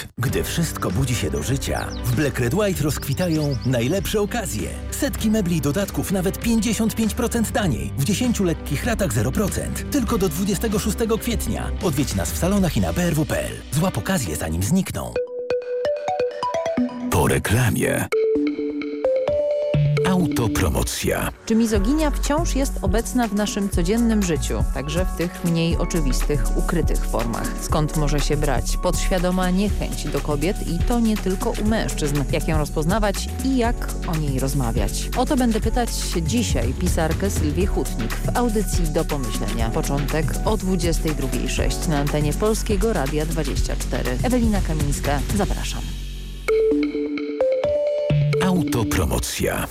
Gdy wszystko budzi się do życia, w Black Red White rozkwitają najlepsze okazje. Setki mebli i dodatków nawet 55% taniej. W 10 lekkich ratach 0%. Tylko do 26 kwietnia. Odwiedź nas w salonach i na brw.pl. Złap okazję zanim znikną. Po reklamie. Autopromocja. Czy mizoginia wciąż jest obecna w naszym codziennym życiu, także w tych mniej oczywistych, ukrytych formach? Skąd może się brać podświadoma niechęć do kobiet i to nie tylko u mężczyzn? Jak ją rozpoznawać i jak o niej rozmawiać? O to będę pytać dzisiaj pisarkę Sylwię Hutnik w audycji do pomyślenia. Początek o 22.06 na antenie Polskiego Radia 24. Ewelina Kamińska, zapraszam. Autopromocja.